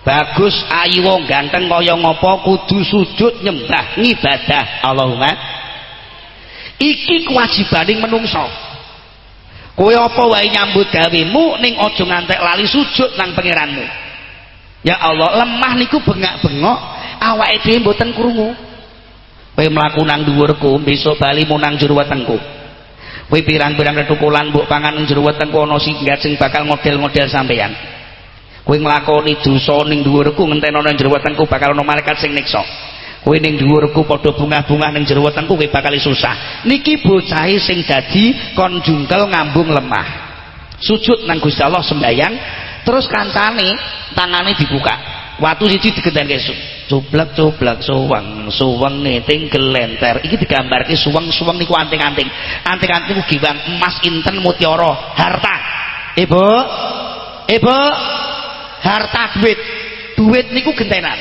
Bagus ayu wong ganteng kaya ngapa kudu sujud nyembah ngibadah. Allahumma. Iki kewajibaning menungso. Kowe apa wae nyambut gawemu ning aja ngantek lali sujud nang pangeranmu? Ya Allah lemah niku bengak-bengok awake dhewe mboten krungu. Kowe mlaku nang dhuwurku besok bali mu nang jero wetengku kowe pirang-pirang retukulan mbok pangan jero wetengku ana singgat sing bakal model-model sampeyan. Kowe nglakoni dosa ning dhuwurku ngenteni nang jero wetengku bakal ana malaikat sing niksa kowe ning dhuwurku padha bungah-bungah ning jero wetengku kowe bakal susah. Niki bocahe sing dadi kon jungkel ngambung lemah. Sujud nang Gusti Allah sembayang terus kancane tangane dibuka watu siji digentenke cublek cublek suweng suweng ngiting gelenter. Iki digambarke suweng suweng niku anting-anting. Anting-anting giwang emas inten mutiara. Harta. Ibu ibu harta duit. Duit niku gentenan.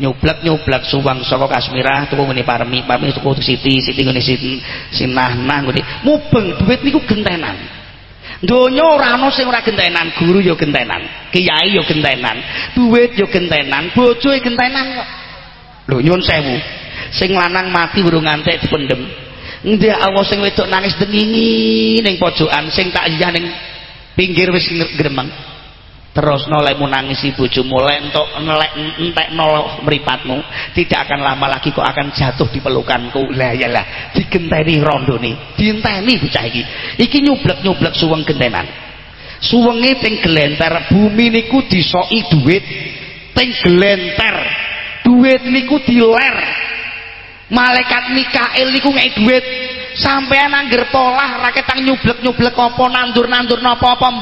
Nyoblak nyoblak suwang saka kasmirah tuku ngene parmi parmi tuku siti siti ngene sin sinah nah ngene. Mubeng duit niku gentenan donya ora ana sing ora gentenan guru ya gentenan kiai ya gentenan duit ya gentenan bojo ya gentenan kok. Lho nyun sewu. Sing lanang mati urung ngantek dipendem. Ngendih Allah sing wedok nangis dengingi ning pojokan sing tak iyah ning pinggir wis gremeng terus nolek nangisi bojomu lentok nelek entek nol meripatmu tidak akan lama lagi kok akan jatuh di pelukanku. Lah ya lah digenteni rondone dienteni bocah iki. Iki nyublek-nyublek suweng gentenan. Suwenge ting gelenter bumi niku disoki duit. Ting gelenter duit niku diler. Malaikat Mikael niku ngei duit. Sampean angger polah raketang nyublek-nyublek apa nandur-nandur napa-apa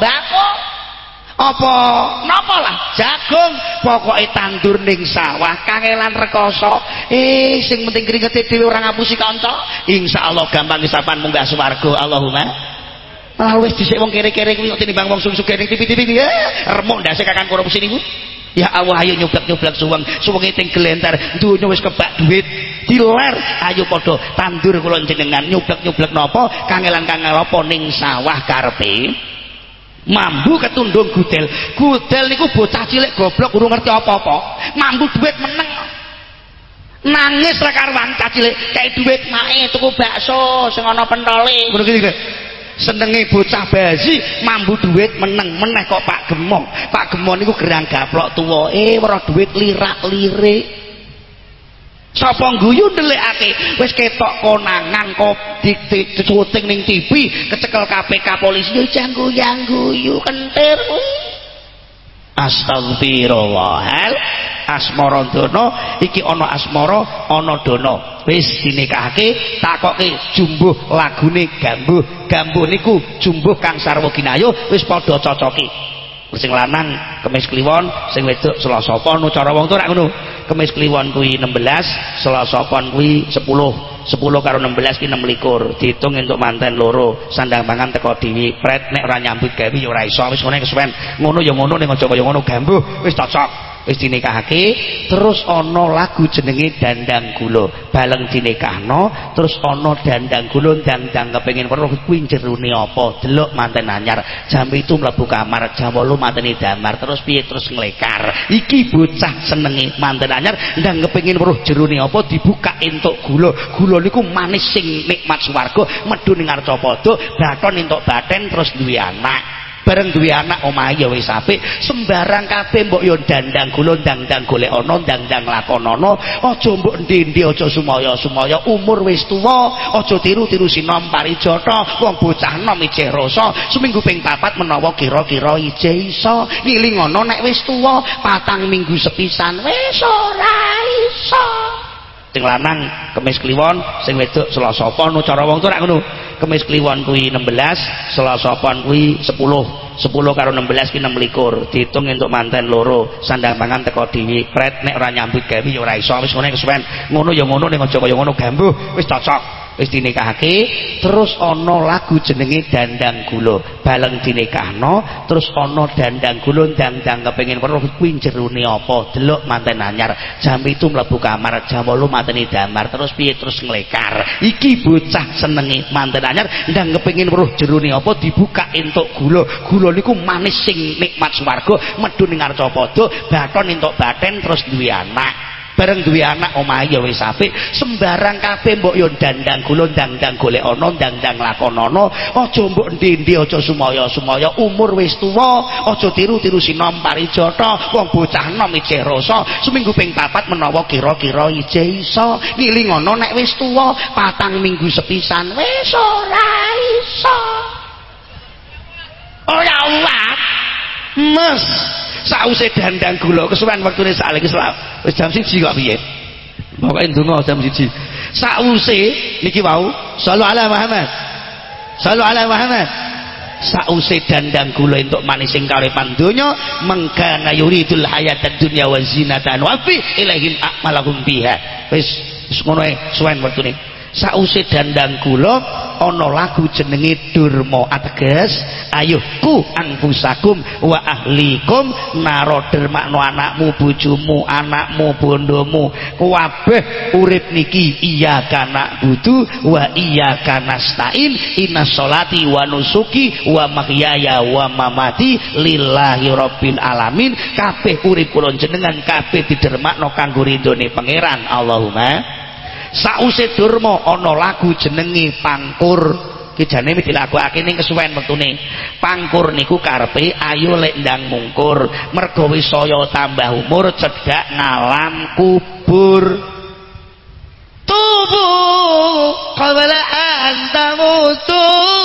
apa? Napa lah? Jagung. Pokoknya tandur ning sawah kangelan rekoso. Eh sing penting keringetnya dewi orang ngapusi kanca. Insyaallah gampang isapan munggah swarga Allahumma. Malah wis dhisik wong kere-kere kuwi kok tinimbang wong sungsuk ning tipi-tipi. Ya remuk ndase kakan korupsi niku. Ya Allah ayo nyoblak-nyoblak suweng. Suwenge ting gelentar dunya wis kebak duit. Diler. Ayo padha tandur kula jenengan nyoblak-nyoblak napa? Kangelan-kangel apa ning sawah karepe mambu ketundung gudel. Gudel niku bocah cilik goblok urung ngerti apa-apa. Mambu duit meneng. Nangis ra karuan cilik. Kayak duit mae tuku bakso sing ana pentole. Ngono gitu senenge bocah bazi mambu duit meneng. Meneh kok Pak Gemo Pak Gemo niku gerang gaplok tuwa. Eh weruh duit lirak-lirik sapa guyu ndelikake? Wis ketok konangan kok dicuting ning TV kecekel KPK polisi. Yo janggu guyu kentir. Kuwi astagfirullahal asmara dono iki ana asmara ana dono. Wis dinikahke takoke jumbuh lagune gambuh. Gambuh niku jumbuh kang sarwa ginayo wis padha cocoki sing lanang kemis kliwon sing wedok selasa pon cara wong tuh rak ngono. Kemis kliwon kuwi 16 selasa pon kuwi 10 10 karo 16 ki 26 diitung entuk manten loro. Sandang pangan teko diwi pret nek ora nyambut gawe ya ora iso. Wis ngene kesuwen. Ngono ya ngono ning aja kaya ngono gambuh. Wis cocok wis dinikahake terus ana lagu jenenge dandang gula baleng dinikahno terus ana dandang gula dandang kepengin weruh kuwi jerone apa? Delok manten anyar. Jam itu mlebu kamar jam 8 mantene damar. Terus piye terus nglekar. Iki bocah senenge manten anyar. Ndang kepengin weruh jerone apa dibuka entuk gula gula niku manis sing nikmat swarga. Medhu ning arcapada bathon entuk baten terus duwe anak bareng duwe anak omah ya wis apik. Sembarang kabeh mbok yo dandang gula dandang golek ana dandang lakonana. Aja mbok endi-endi aja sumaya-sumaya. Umur wis tuwa aja tiru-tiru sinom parijata. Wong bocah nom ijeh rasa. Seminggu ping papat menawa kira-kira ijeh iso. Ngiling nek wis tuwa patang minggu sepisan. Wis ora iso sing lanang kemis kliwon sing wedok selasa pon cara wong tuh ngono. Kemis kliwon kuwi 16 selasa pon kuwi 10 10 karo 16 ki 26 diitung entuk manten loro. Sandang pangan teko diwi pret nek ora nyambut gawe ya ora iso. Wis ngene kesuwen. Ngono ya ngono ning aja kaya ngono gambuh. Wis cocok wis dinikahake terus ana lagu jenenge dandang gula baleng dinikahno terus ana dandang gula ndang-ndang kepengin weruh kuwi jerone apa? Delok manten anyar. Jam itu mlebu kamar jam 8 mateni damar terus piye terus nglekar. Iki bocah senenge manten anyar ndang kepengin weruh jerone apa? Dibuka entuk gula gula niku manis sing nikmat swarga medhu ning arcapada baton entuk baten terus duwe anak bareng duwe anak omah ya wis apik. Sembarang kabeh mbok yo dandang gula dandang golek ana dandang lakonana. Aja mbok endi-endi aja sumaya-sumaya umur wis tuwa aja tiru-tiru sinom parijata. Wong bocah nom ijeh rasa. Seminggu ping papat menawa kira-kira ijeh iso. Ngiling nek wis tuwa patang minggu sepisan. Wis ora iso. Ora uwat mes sause dandang gula. Kesuwen wektune saling selap wis jam 1 kok piye? Pokoke ndonga jam 1 sause niki wau. Sallu ala Muhammad. Sallu ala Muhammad. Sause dandang gula entuk manising karepan donya mengkana yuridul hayatad dunya wa zinatan wa fi ilaihim a'malahum biha wis wis ngono suwen wektune sause dandang kula ana lagu jenenge durma ateges. Ayo ku angfusakum wa ahlikum naro dermakno anakmu bojomu anakmu bondomu. Kabeh urip niki iya kana budu wa iya kana stain inna sholati wa nusuki wa mahyaya wa mamati lillahi rabbil alamin. Kabeh urip kula jenengan kabeh didermakno kanggo ridhone pangeran. Allahumma sause durma ana lagu jenenge pangkur. Ki jane dilakokake ning kesuwen wektune pangkur niku karepe ayo lek ndang mungkur. Mergo saya tambah umur cedhak ngalam kubur. Tubu qabla an tamutu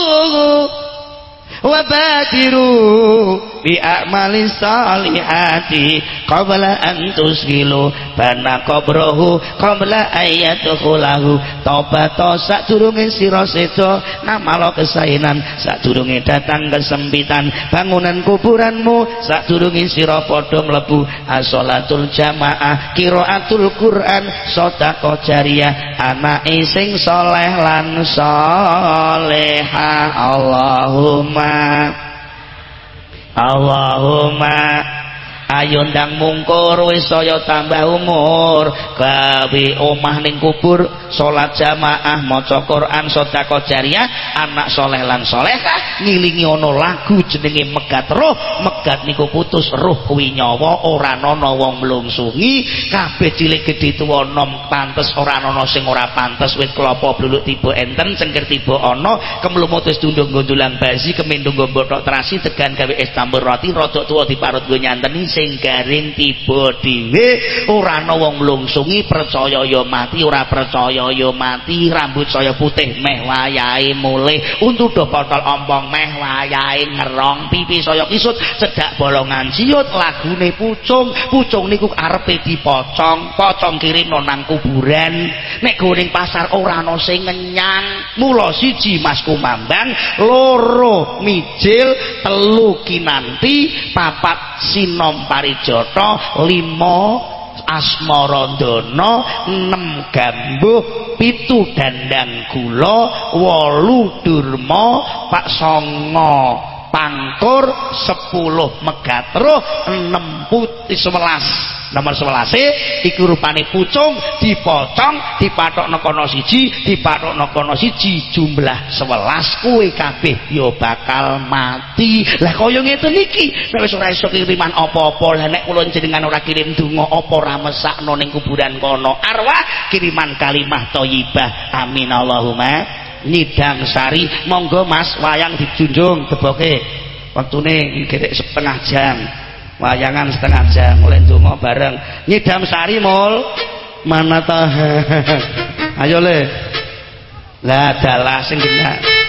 wa badiru bi a'mali salihati qabla an tusgilu bana qabrahu qabla ayatuhulahu tobato sadurunge sira seda namalo kesainan. Sadurunge datang kesempitan. Bangunan kuburanmu sadurunge sira padha mlebu. Asolatul jamaah qiraatul quran sedekah jariyah anake sing saleh lan salehah. Allahumma Allahumma ayo ndang mungkur wis saya tambah umur. Gawe omah ning kubur salat jamaah maca Quran sedekah jariah anak soleh lan solehah ngilingi ana lagu jenenge megat roh. Megat niku putus roh kuwi nyawa ora ana wong mlungsungi. Kabeh cilik gedhe tuwa nom pantes ora ana sing ora pantes. Wit kelapa bluluk tiba enten cengker tiba ana. Kemlumutus tundung gondolan basi kemindung gombok terasi tegan gawe es campur roti rodok tuwa diparut go nyanteni sing garing tiba dhewe ora ana wong mlungsungi percaya ya mati ora percaya ya mati rambut saya putih meh wayahe mulih untu do potol ompong meh wayahe ngerong pipi saya kisut cedak bolongan ciut lagune pucung pucung niku arepe dipocong pocong kirim nang kuburan nek goning pasar ora ana sing ngenyang mula siji Mas Kumambang loro mijil telu kinanti papat sinom parijata lima asmarandana enam gambuh pitu dandang gula wolu durma pak songo pangkur sepuluh megatruh enam putih sebelas nomor 11 iku rupane pucung dipocong dipathokno kono siji dipathokno kono siji. Jumlah 11 kuwe kabeh ya bakal mati. Lah kaya ngeten iki nek wis ora iso kiriman apa-apa lah nek kula jenengan ora kirim donga apa ora mesakno ning kuburan kono? Arwah kiriman kalimah thayyibah amin Allahumma. Nidang sari monggo mas wayang dijunjung geboke waktune gerek setengah jam wayangan setengah jam mulai ndonga bareng. Nyidam sari mul. Mana tah ayo le. Lah dalah sing genah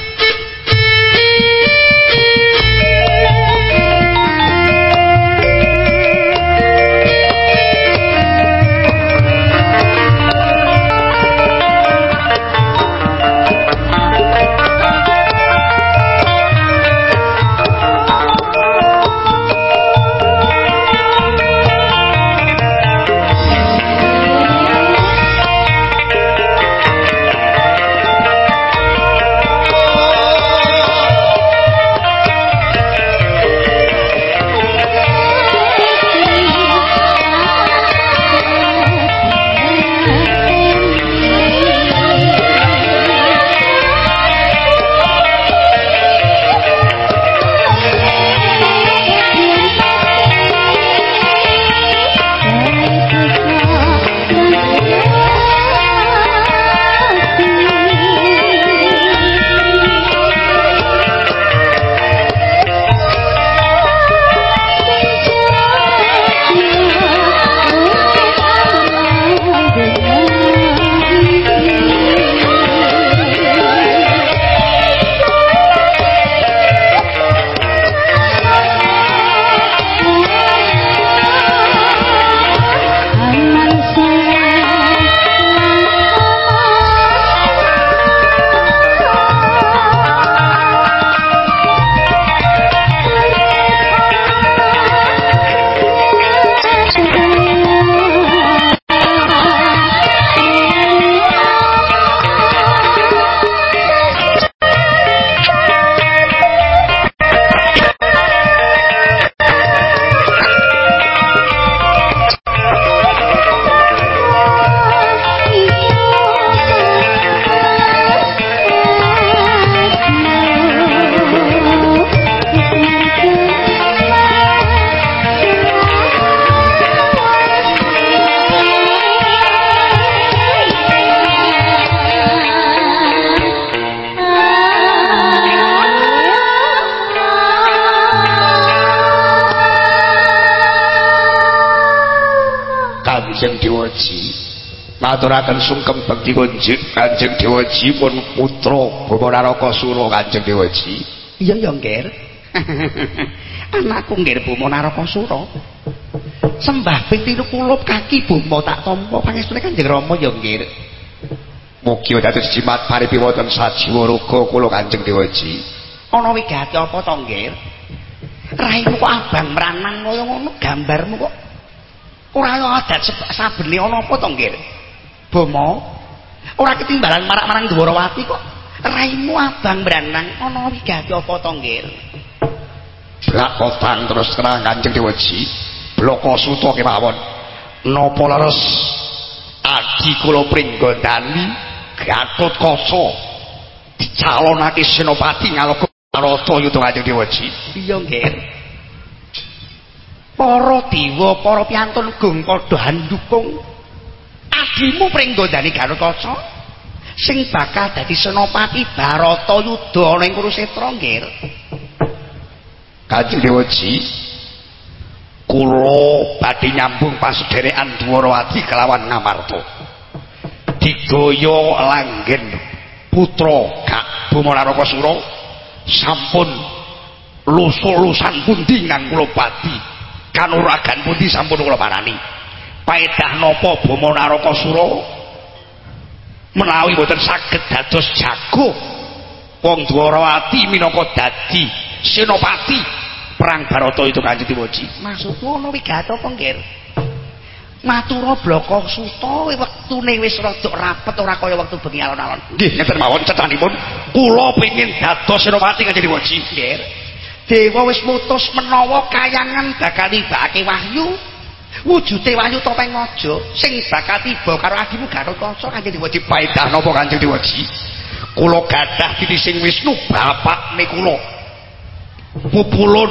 ngaturaken sungkem bekti kunjuk Kanjeng Dewaji pun putra Bapa Narakasura Kanjeng Dewaji iya ya nggir anakku nggir Bapa Narakasura sembah pitiru kulup kaki Bapa tak tampa pangestune Kanjeng Rama ya nggir Mugi dados jimat paripi wonten sajiwa ruga kula Kanjeng Dewaji ana wigati apa to nggir raimu kok abang meranang kaya ngono gambarmu kok ora ana adat sabene ana apa to bomo. Ora ketimbalan marak-marang Dwarawati kok. Raimu abang branang ana wigati apa to nggih blak kotang terus kena kanjeng dewaji. Bloko suto kemawon. Napa leres? Adi kula pringgondani gatut koso. Dicalonake senopati ngaloko Rata yuta kanjeng dewaji. Iya nggih para dewa para piantun gung padha handukung adimu pringgondani Garukaca sing bakal dadi senopati Barata Yuda ana ing Kurusetra nggih Kanjeng Dewaji kula badhe nyambung pasederekan Dwarawati kelawan Ngamarta. Digaya langgen putra Kak Bumaranakasura sampun lusul-lusan pundi ingkang kula badhe. Kanuragan pundi sampun kula parani paedah napa Bama Narakasura menawi boten saged dados jago wong Dwarawati minangka dadi senopati. Perang Barata itu Kanjeng Dewaji maksudmu ana wigato apa nggih matura bloko suta wektune wis rada rapet ora kaya wektu bengi alon-alon. Nggih ngeten mawon cethanipun. Kula pengin dados senopati Kanjeng Dewaji nggih Dewa wis mutus menawa kayangan bakal tibake wahyu. Wujude wahyu topeng aja. Sing bakal tiba karo adimu Garukaca kanjeng Dewa dipaedah napa kanjeng Dewa Kula gadah titi sing Wisnu bapakne kula. Pupulun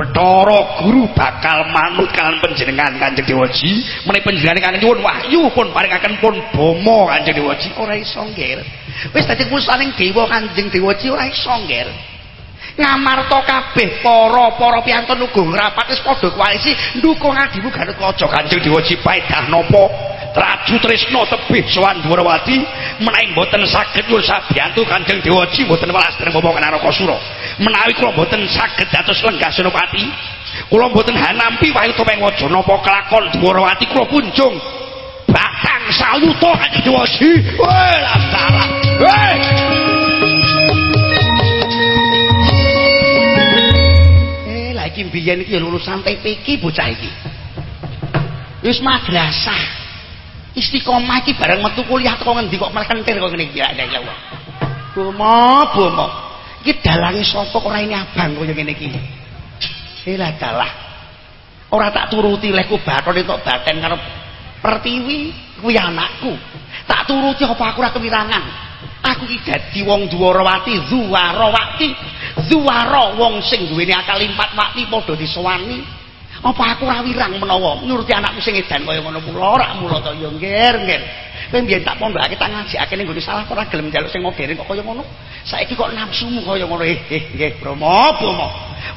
Bathara Guru bakal manut kalian panjenengan Kanjeng Dewaji menawi panjenengan kanjeng nyuwun wahyu pun paringaken pun bomo Kanjeng Dewaji ora iso nggir wis dadi pusaning dewa Kanjeng Dewaji ora iso ngamarta kabeh para-para piantun uga ngrapat wis padha koalisi ndukung adimu Garukaca Kanjeng Dewa Cipaedah napa Raju Trisna tebih sowan Dwarawati menawi mboten saged nyuwun sabiyantu Kanjeng Dewa Ci mboten welas dereng bapak Narakasura menawi kula mboten saged dados lenggah Senopati kula mboten hanampi wayu topeng waja. Napa kelakon Dwarawati kula punjung. Batang sayuta Kanjeng Dewa Ci weh lantaran. Weh biyen iki ya lulusan TPK bocah iki. Wis madrasah. Istiqomah iki bareng metu kuliah teko ngendi kok merkentir kok ngene iki ya Allah. Bomo, bomo. Iki dalange sapa kok ora ini abang kaya ngene iki. Elah dalah. Ora tak turuti lehku bathon entuk baten karo Pertiwi kuwi anakku. Tak turuti apa aku ora kewirangan. Aku iki dadi wong Dwarawati, Zuwarawati. Zuwara wong sing duweni akal limpat wakti padha disowani. Apa aku ora wirang menawa nuruti anakku sing edan kaya ngono mula ora mula to ya nggir nggir. Kowe mbiyen tak pondokake tak ngajikake ning nggone salah ora gelem njaluk sing modern kok kaya ngono. Saiki kok nafsumu kaya ngono eh eh nggih Bromo Bromo.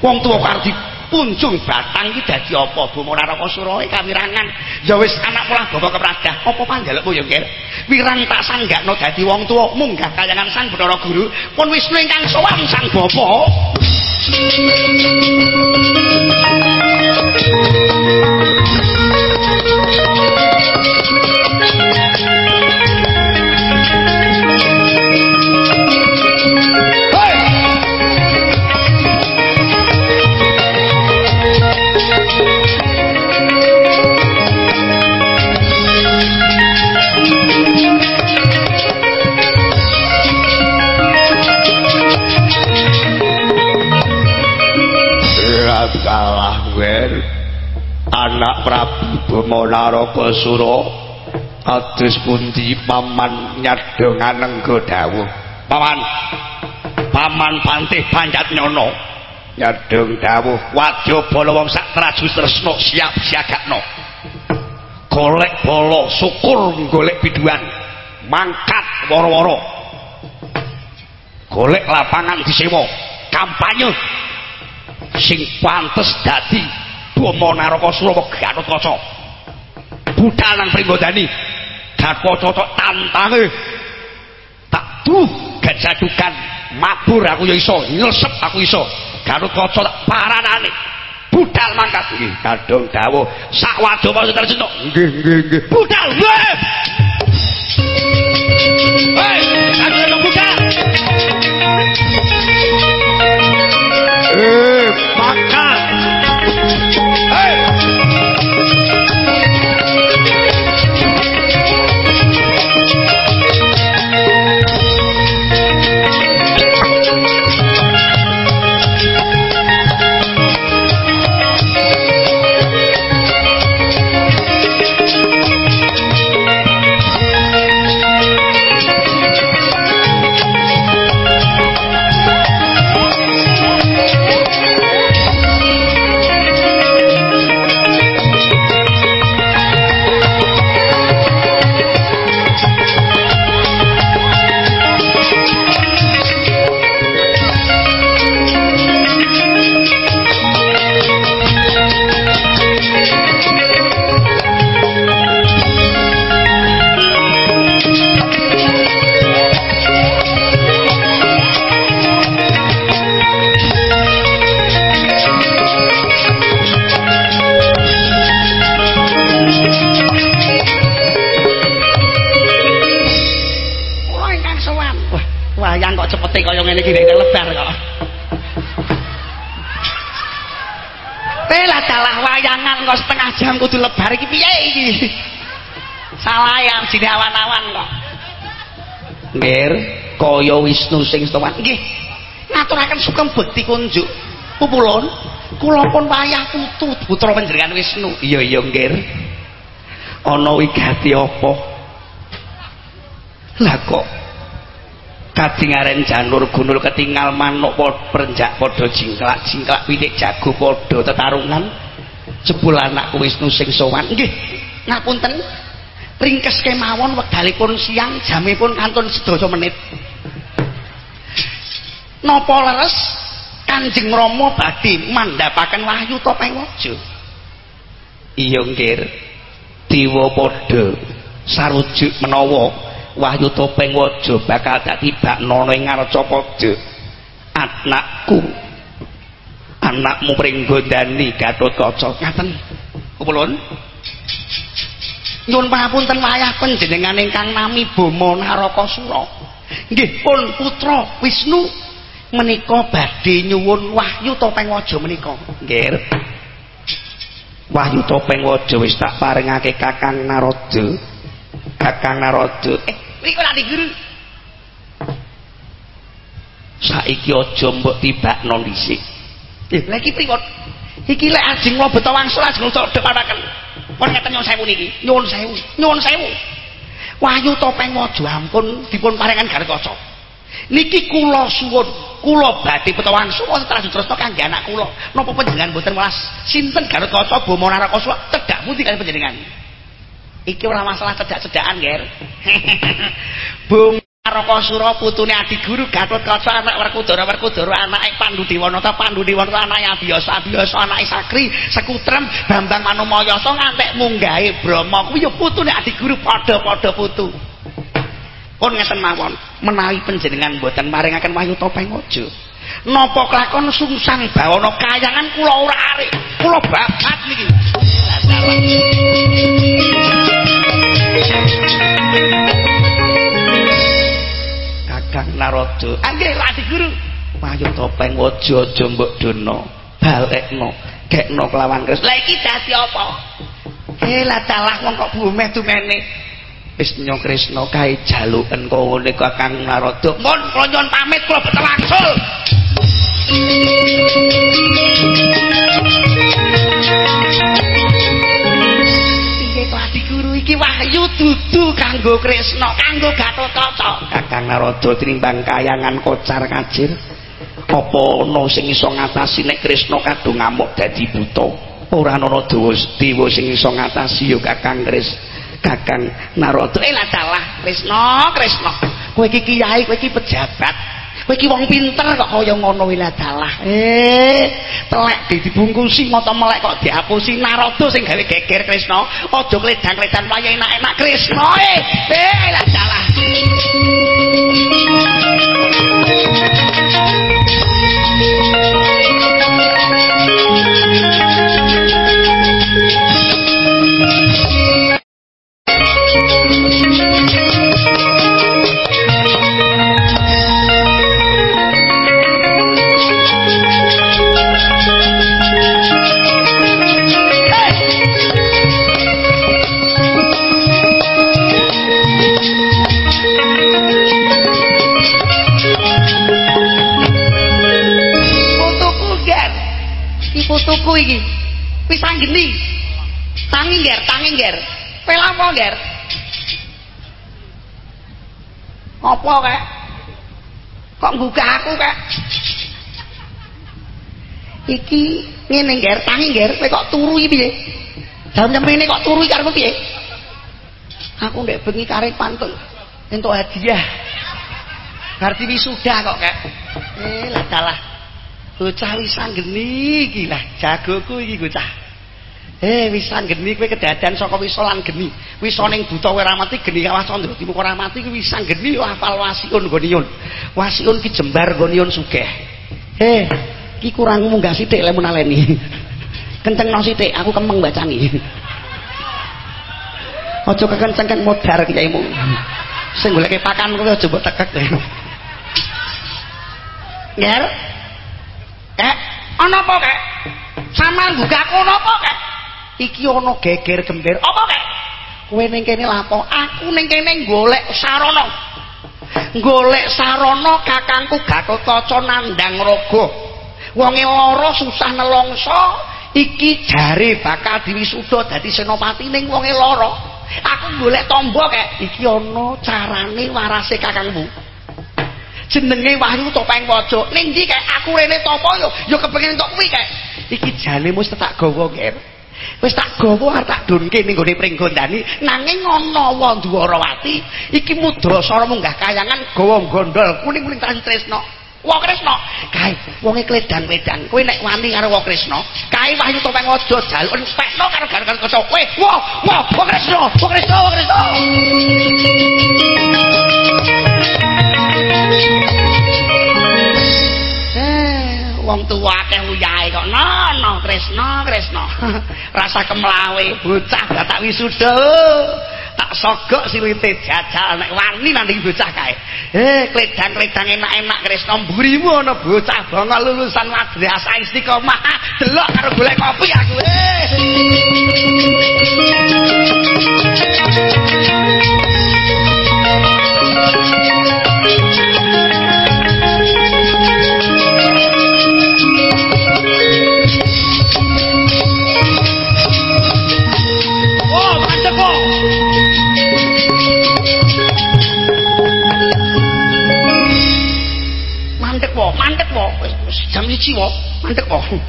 Wong tuwa karo dipunjung batang iki dadi apa Bromo Narakasura kawirangan. Ya wis anak polah bapak kepradah. Apa panjalukmu ya nggir? Wirang tak sanggakno dadi wong tuwa munggah kayangan Sang Bathara Guru pun Wisnu ingkang sowan Sang Bapa. Anak Prabu Bama Narakasura atus pundi? Paman nyadongan engko dawuh. Paman paman pantih panjat nyono. Nyadong dawuh. Wajaba wong sak traju tresna siap siagakno golek bala syukur golek biduan. Mangkat woro-woro. Golek lapangan disewa. Kampanye. Sing pantes dadi Bama Narakasura Gatotkaca. budal nang Pringgodani Gatotko tok tantange. Tak duh gajadukan mabur aku ya iso nyelsep aku iso. Gatotkaca tak paranane. Budal mangkat. Nggih kadung dawuh sak wadoma tercinta nggih nggih nggih. Budal weh jam kudu lebar iki? Piye iki? Salayang jine awan-awan kok. Mir kaya Wisnu sing sowan. Nggih. Ngaturaken sugeng bekti kunjuk. Pupulun kula pun wayah putu putra panjenengan Wisnu. Iya iya nggih ana wigati apa? Lah kok kadingaren janur gunul ketinggal manuk perenjak padha jingklak jingklak pitik jago padha tetarungan jebul anakku Wisnu sing sowan. Nggih ngapunten. Ringkes kemawon wekdalipun siang jamipun kantun sedaya menit. Napa leres? Kanjeng Rama badhe mandhapaken wahyu topeng waja iya nggih. Dewa padha sarujuk menawa wahyu topeng waja bakal dadi baknono ing ngarca anakku anakmu pringgondani Gatotkaca ngaten. Kula nyuwun pangapunten wayah panjenengan ingkang nami Bama Narakasura nggih pun putra Wisnu menika badhe nyuwun wahyu topeng waja menika. Nggih. Wahyu topeng waja wis tak paringake Kakang Narada. Kakang Narada. Eh mriku lali guru saiki aja mbok tibakno dhisik Eh, lagi pripun? Iki lek ajeng mau beto wangsul ajeng cok deparaken. Pun ngeten nyuwun sewu niki. Nyuwun sewu, nyuwun sewu. Wahyu topeng waja ampun dipun paringan garek kaca. Niki kula suwun, kula badhe beto wangsul setelah ditresno kangge anak kula. Napa panjenengan mboten welas sinten garek kaca Bama Narakasura cedhak pundi kaliyan panjenengan? Iki ora masalah cedak-cedakan, Ger. Bung Narakasura putune Adi Guru Gatotkaca anak Werkudara Werkudara anake Pandhudiwanata Pandhudiwanata anake Abiyasa Abiyasa anake Sakri Sekutrem Bambang Manomayasa ngantek munggahe Brahma kuwi ya putune Adi Guru padha-padha putu. Pun ngeten mawon, menawi panjenengan boten maringaken wahyu topeng aja. Napa kelakon sungsang bawana kayangan kula ora arek. Kula babat niki. Kang Narada. Anggih Radi Guru. Payu topeng aja aja mbok dono. Balekno, gekno kelawan kres. Lah iki dadi apa? Eh lah dalah kok bumeh tumene. Wis nyo Kresna kae jaluken kok ngene Kakang Narada. Mun kula nyuwun pamit kula betel wangsul. Iki wahyu dudu kanggo Kresna, kanggo Gatotkaca. Kakang Narada tinimbang kayangan kocar kacir. Apa ana sing iso ngatasi nek Kresna kadung ngamuk dadi buta? Ora ana dewa sing iso ngatasi ya Kakang Kris. Kakang Narada. Eh lah dalah Kresna, Kresna. Kowe iki kiai, kowe iki pejabat. Kowe iki wong pinter kok kaya ngono wae dalah. Eh, telek dibungkusi mata melek kok diapusi Narada sing gawe geger Krisna. Aja kledan-kledan wayahe enak-enak Krisna. Eh, eh lah dalah. Putuku iki. Pisang geni tangi nger tangi nger pelapo nger apa kek? Kok gugah aku kek? Iki ngene nger tangi nger kowe kok turu iki piye? Jam nyemene kok turu karo piye? Aku ndek bengi karep pantun. Entuk hadiah. Ngerti wisuda kok kek. Eh lah dalah. Bocah wis geni iki. Lah jagoku iki bocah eh wis geni kowe kedadan saka wis lan geni wis ning buta kowe mati geni kawas candra timu ora mati kuwi wis geni hafal wasiun goniun wasiun ki jembar goniun sugih. Eh ki kurang munggah sithik lemun aleni kencengno sithik aku kemeng bacani aja kekenceng modar kiyaimu sing goleke pakan kowe aja mbok tekek Nger, Kek, ana apa kek? Sampeyan bukaku napa kek? Iki ana geger gembir. Apa kek? Kowe ning kene lapo? Aku ning kene golek sarana. Golek sarana kakangku Gatotkaca nandang raga. Wonge lara susah nelongso, iki jare bakal diwisuda dadi senopati ning wonge lara. Aku golek tombo kek. Iki ana carane warase kakangmu. Jenenge Wahyu Topeng Waja. Ning ndi kae aku rene topo yo yo kepengin entuk kuwi kae. Iki jane mesti tak gawa, Ger. Wis tak gawa arep tak dunke ning gone Pringgondani nanging ana Wandwarawati iki mudrasara munggah kayangan gawa gondol kuning-kuning tan tresno. Wah Kresna, kae wonge kledang-wedang. Kowe nek wani karo Wah Kresna, kae Wahyu Topeng Waja jaluk entekno karo gar-gar kaca kowe. Wah, wah, Wah Kresna, Wah Kresna, Wah Kresna. Wong tuwa akeh uyahe kok. Nono Kresna Kresna rasa kemlawe. Bocah tak wisuda. Tak sogok silite jajal nek wani nanti bocah kae. Eh kledang-kledang enak-enak Kresna mburimu ana bocah bangga lulusan madrasah istiqomah. Delok karo golek kopi aku. Eh jam siji wae mandek wae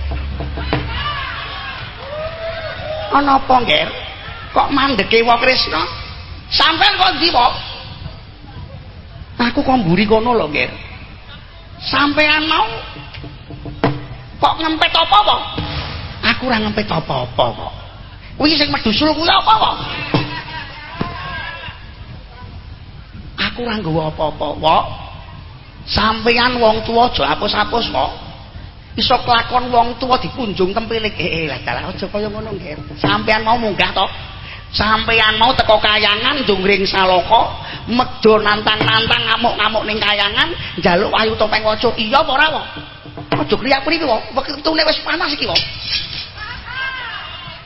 ana apa ngger kok mandeke wae Krisna sampean kok ndi aku kok mburi kono lho ngger sampean mau kok ngempet apa wae aku ora ngempet apa-apa kok. Kuwi sing medusul kuwi apa wae aku ora nggawa apa-apa wae sampeyan wong tuwa aja apus-apus kok. Iso kelakon wong tua dikunjung tempilik eh, eh lah dalah aja kaya ngono nggih sampean mau munggah to sampean mau teko kayangan jungring saloko medho nantang-nantang ngamuk-ngamuk ning kayangan njaluk ayu topeng waca iya apa ora wong aja kriyak mriki wong wektune wis panas iki wong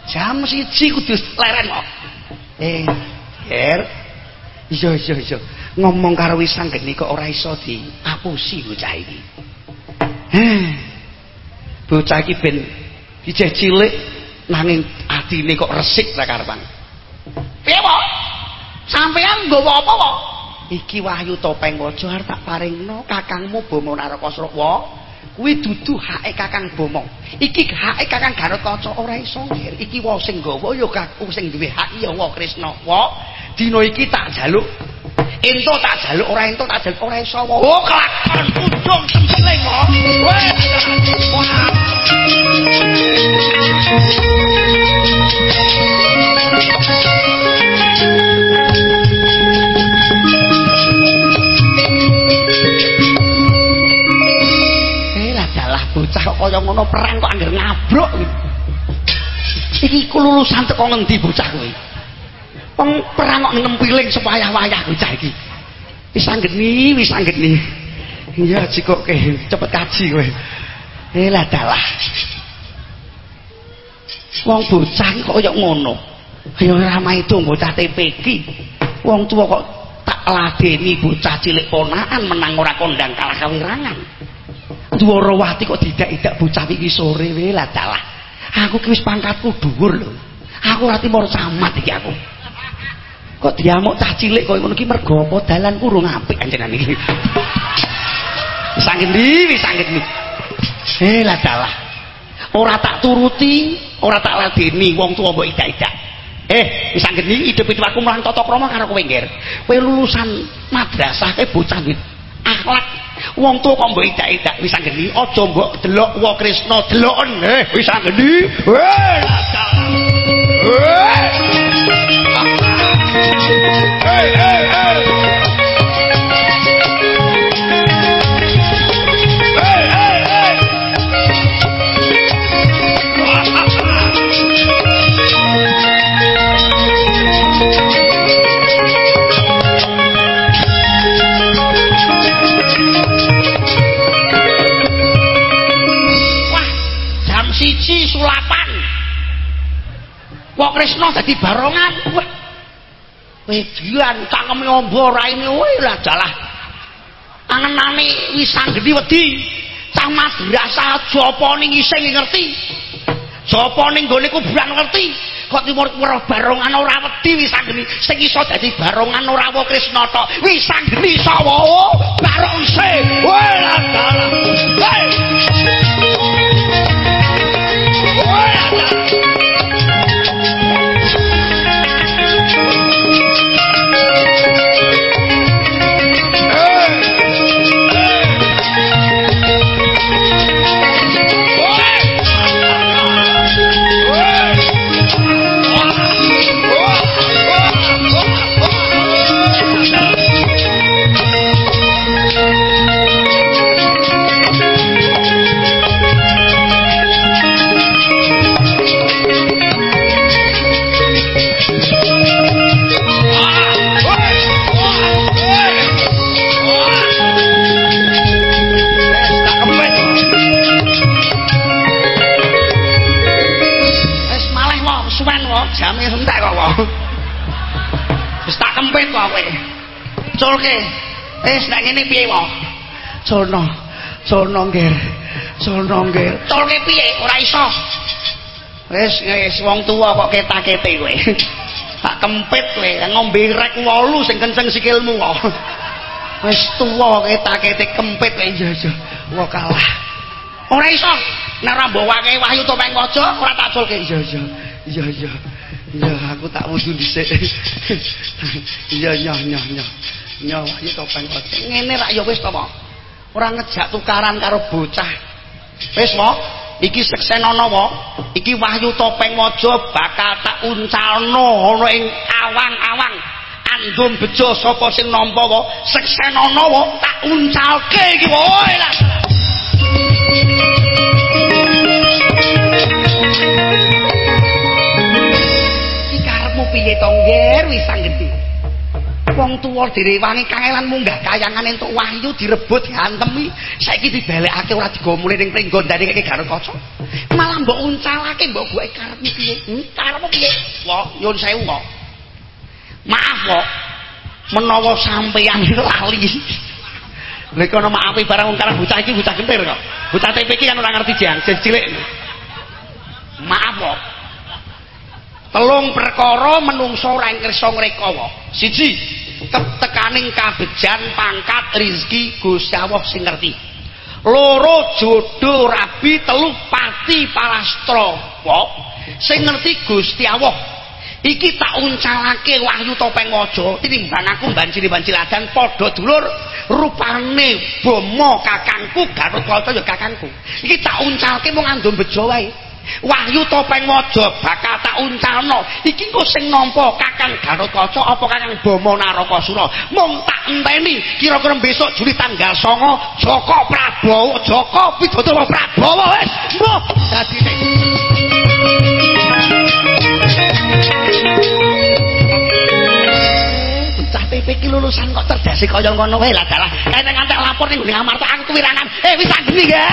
jam siji kudu leren kok eh ger. Iya iya iya ngomong karo wisang geni kok ora iso diapusi bocah eh bocah iki ben ijeh cilik nanging atine kok resik ta karepan. Piye po sampeyan nggawa apa po iki wahyu topeng waja arep tak paringno kakangmu bomo narakasura kuwi dudu hake kakang bomo iki hake kakang garut kaca ora iso ngir. Iki wa sing nggawa ya kakung sing duwe hak ya wa krisna wa dina iki tak jaluk ento tak jaluk ora ento tak jaluk ora iso wa oh kelakon lah dalah bocah kok kaya ngono perang kok anggar ngabruk. Iki ku lulusan teko ngendi bocah kuwi? Wong perang kok ngempiling supaya wayah bocah iki. Wis anggeni, wis anggeni. Iya jikok ke cepet kaji kowe. Eh lah dalah. Wong bocah kok kaya ngono. Ya ora itu bocah TPK. Wong tua kok tak ladeni bocah cilik ponakan menang ora kondang kalah kawirangan. Dwarawati kok tidak-tidak bocah iki sore wae lah dalah. Aku ki pangkatku dhuwur lho. Aku ora timur camat iki aku. Kok diamuk cah cilik kok ngono ki mergo apa dalan kurung apik anjenan iki. Sanggen ndi wis sanggen ndi. Eh lah dalah. Ora tak turuti, ora tak ladeni wong tuwa mbok idak-idak. Eh, wis sanggen ndi hidup-hidup aku mulang tata krama karo kowe ngger. Kowe lulusan madrasah ke bocah duit akhlak wong tuwa kok mbok idak-idak wis sanggen ndi aja mbok delok wa deloken eh wis sanggen ndi eh lah dalah. Eh. Hey, hey, siji sulapan. Krisna dadi barongan. Wedian cangkeme ombo raine wae lah dalah. Angenane wisang gedhi wedi. Cah madrasah jopo ning ising ngerti. Jopo ning gone kuburan ngerti. Kok timur weruh barongan ora wedi wisang geni. Sing iso dadi barongan ora wa Krisna tok. Wisang geni sawo barong se. Wae lah dalah. Hei. Wae Culke. Wis nek ngene piye wae? Jono. Jono nggih. Jono nggih. Culke piye? Ora iso. Wis wis wong tuwa kok ketakete kowe. Tak kempit kowe ngombe rek 8 sing kenceng sikilmu kok. Wis tuwa ketakete kempit kowe iya iya. Wah kalah. Ora iso. Nek ora mbawake wahyu topeng waja ora tak culke. Iya iya. Iya iya. Iya aku tak wudu dhisik. Iya iya iya iya. Iya wahyu topeng waja. Ngene rak ya wis to. Ora ngejak tukaran karo bocah. Wis, Pak. Iki seksenono, Pak. Iki wahyu topeng waja bakal tak uncalno ana ing awang-awang. Andum bejo sapa sing nampa wa seksenono wa tak uncalke iki lah. Iki karepmu piye to ngger wis sanggeti. Wong tuwa direwangi kangelan munggah kayangan entuk wahyu direbut diantemi saiki dibalekake ora digomule ning pringgon ndane keke garuk kaca. Malah mbok uncalake mbok buke karepmu piye? Hmm, karepmu piye? Wah, nyun sewu kok. Maaf kok. Menawa sampeyan lali. Lek ana maafi barang wong karep bocah iki bocah gentir kok. Bocah TP iki kan ora ngerti jang, cilik. Maaf kok. Telung perkara menungso ora kersa ngrekawa. Siji, ketekaning kabejan pangkat rezeki Gusti Allah sing ngerti. Loro jodoh rabi telu pati palastra. Kok sing ngerti Gusti Allah. iki tak uncalake wahyu topeng waja tinimbang aku banjiri-banjir adan padha dulur rupane bomo kakangku garut kaca ya kakangku iki tak uncalke mung andum bejo wae wahyu topeng waja bakal tak uncalno iki kok sing nampa kakang garut kaca apa kakang bomo narakasura mung tak enteni kira-kira besok Juli tanggal 9 Joko Prabowo Joko Widodo Prabowo wis dadine Cah PP ki lulusan kok cerdas kaya ngono wae lah dalah. Kene ngantek lapor ning Amarta aku kewirangan. Eh wis geni ya.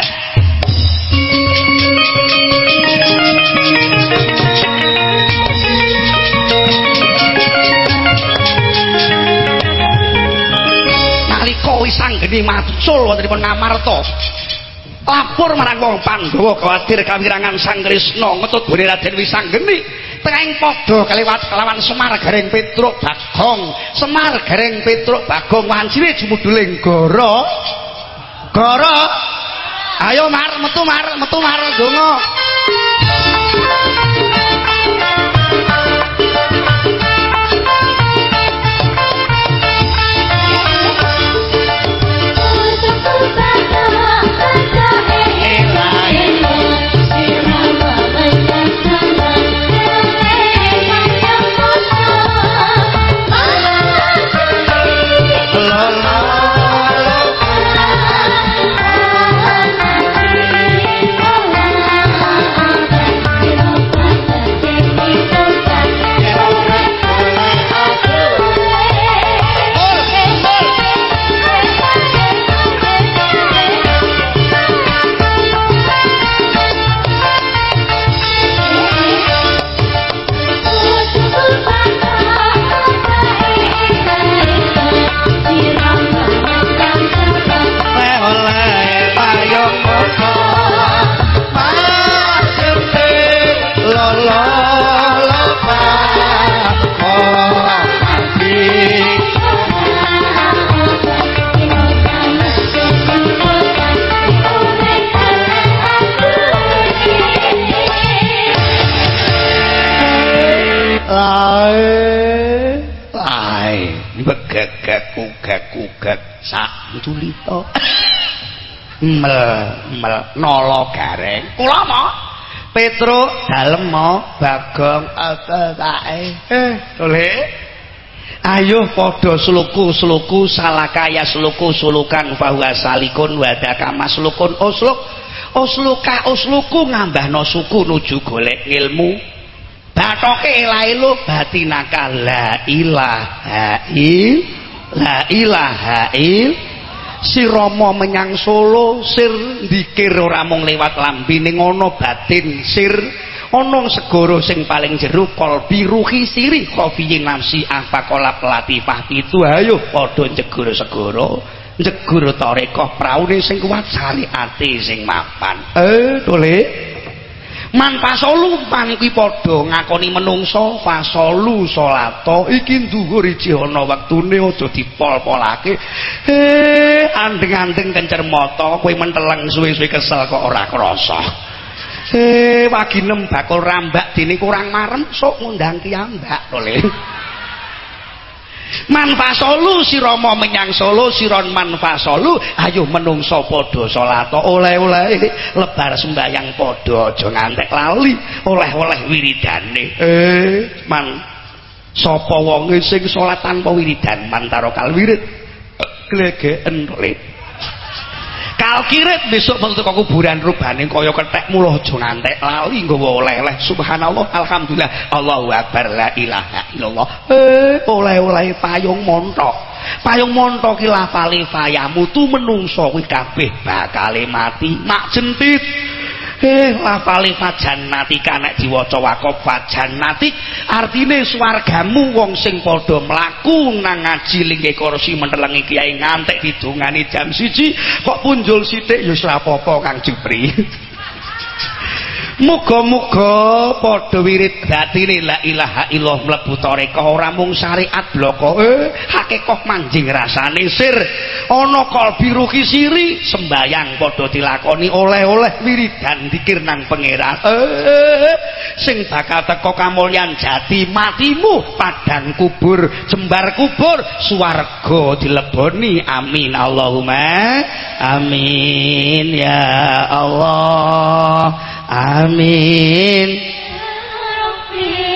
Anggene macul wontenipun Ngamarta. Lapor marang wong Pandhawa kuwatir kawirangan Sang Krisna ngetut Raden Wisanggeni tengahing padha kaliwat kelawan Semar Gareng Petruk Bagong. Semar Gareng Petruk Bagong wancine jumuduling goro. Goro ayo mar metu mar metu mar donga mel mel nolo gareng kula mo. Petruk dalem mo. Bagong atatae eh tole. Ayo padha sluku-sluku salakaya sluku sulukan bahwa salikun wadaka maslukun usluk usluka usluku ngambahno suku nuju golek ilmu. Batoke ilailu batinaka la ilaha il la ilaha il si Rama menyang Solo sir dikir ora mung lewat lambene ngono batin sir. Ana segara sing paling jero kalbi ruhi siri khofi nafsi kolap latifah itu? Ayo padha jegur segara jegur tarekah praune sing kuat syariate sing mapan. Eh tole man pasolu man kuwi padha ngakoni menungso fasolu salata iki dhuwur iki ana wektune aja dipol-polake. Eh andeng-andeng kencer mata kowe menteleng suwe-suwe kesel kok ora krasa. Eh waginem bakul rambak dene kurang marem sok ngundang kiambak to manfasolu si Rama menyang Solo siron manfasolu ayo menungso padha salat. Oleh-oleh lebar sembayang padha aja ngantek lali oleh-oleh wiridane. Eh man sapa wonge sing salat tanpa wiridan mantaro kalwirid? Glegeken le kalkirit besok metu ke kuburan rubane kaya kethek mulo aja ngantek lali nggawa oleh-oleh. Subhanallah alhamdulillah. Allahu akbar la ilaha illallah. Eh oleh-oleh payung montok. Payung montok ki lafale fayamu tu menungso kuwi kabeh bakal mati. Mak jentit Eh, lafale fajannati kanek diwaca wakop fajannati artine swargamu wong sing padha mlaku nang ngaji lingke kursi mentelengi kiai ngantek didongani jam siji kok punjul sithik ya ora apa-apa Kang Jupri Muga-muga padha wirid. Batine la ilaha illallah mlebu toreka ora mung syariat bloko eh hakikah manjing rasane sir? Ana kalbi ruki siri sembayang padha dilakoni oleh-oleh wiridan dikir nang pangeran. Eh sing bakal teko kamulyan jati matimu padang kubur jembar kubur swarga dileboni. Amin Allahumma. Amin ya Allah Amin.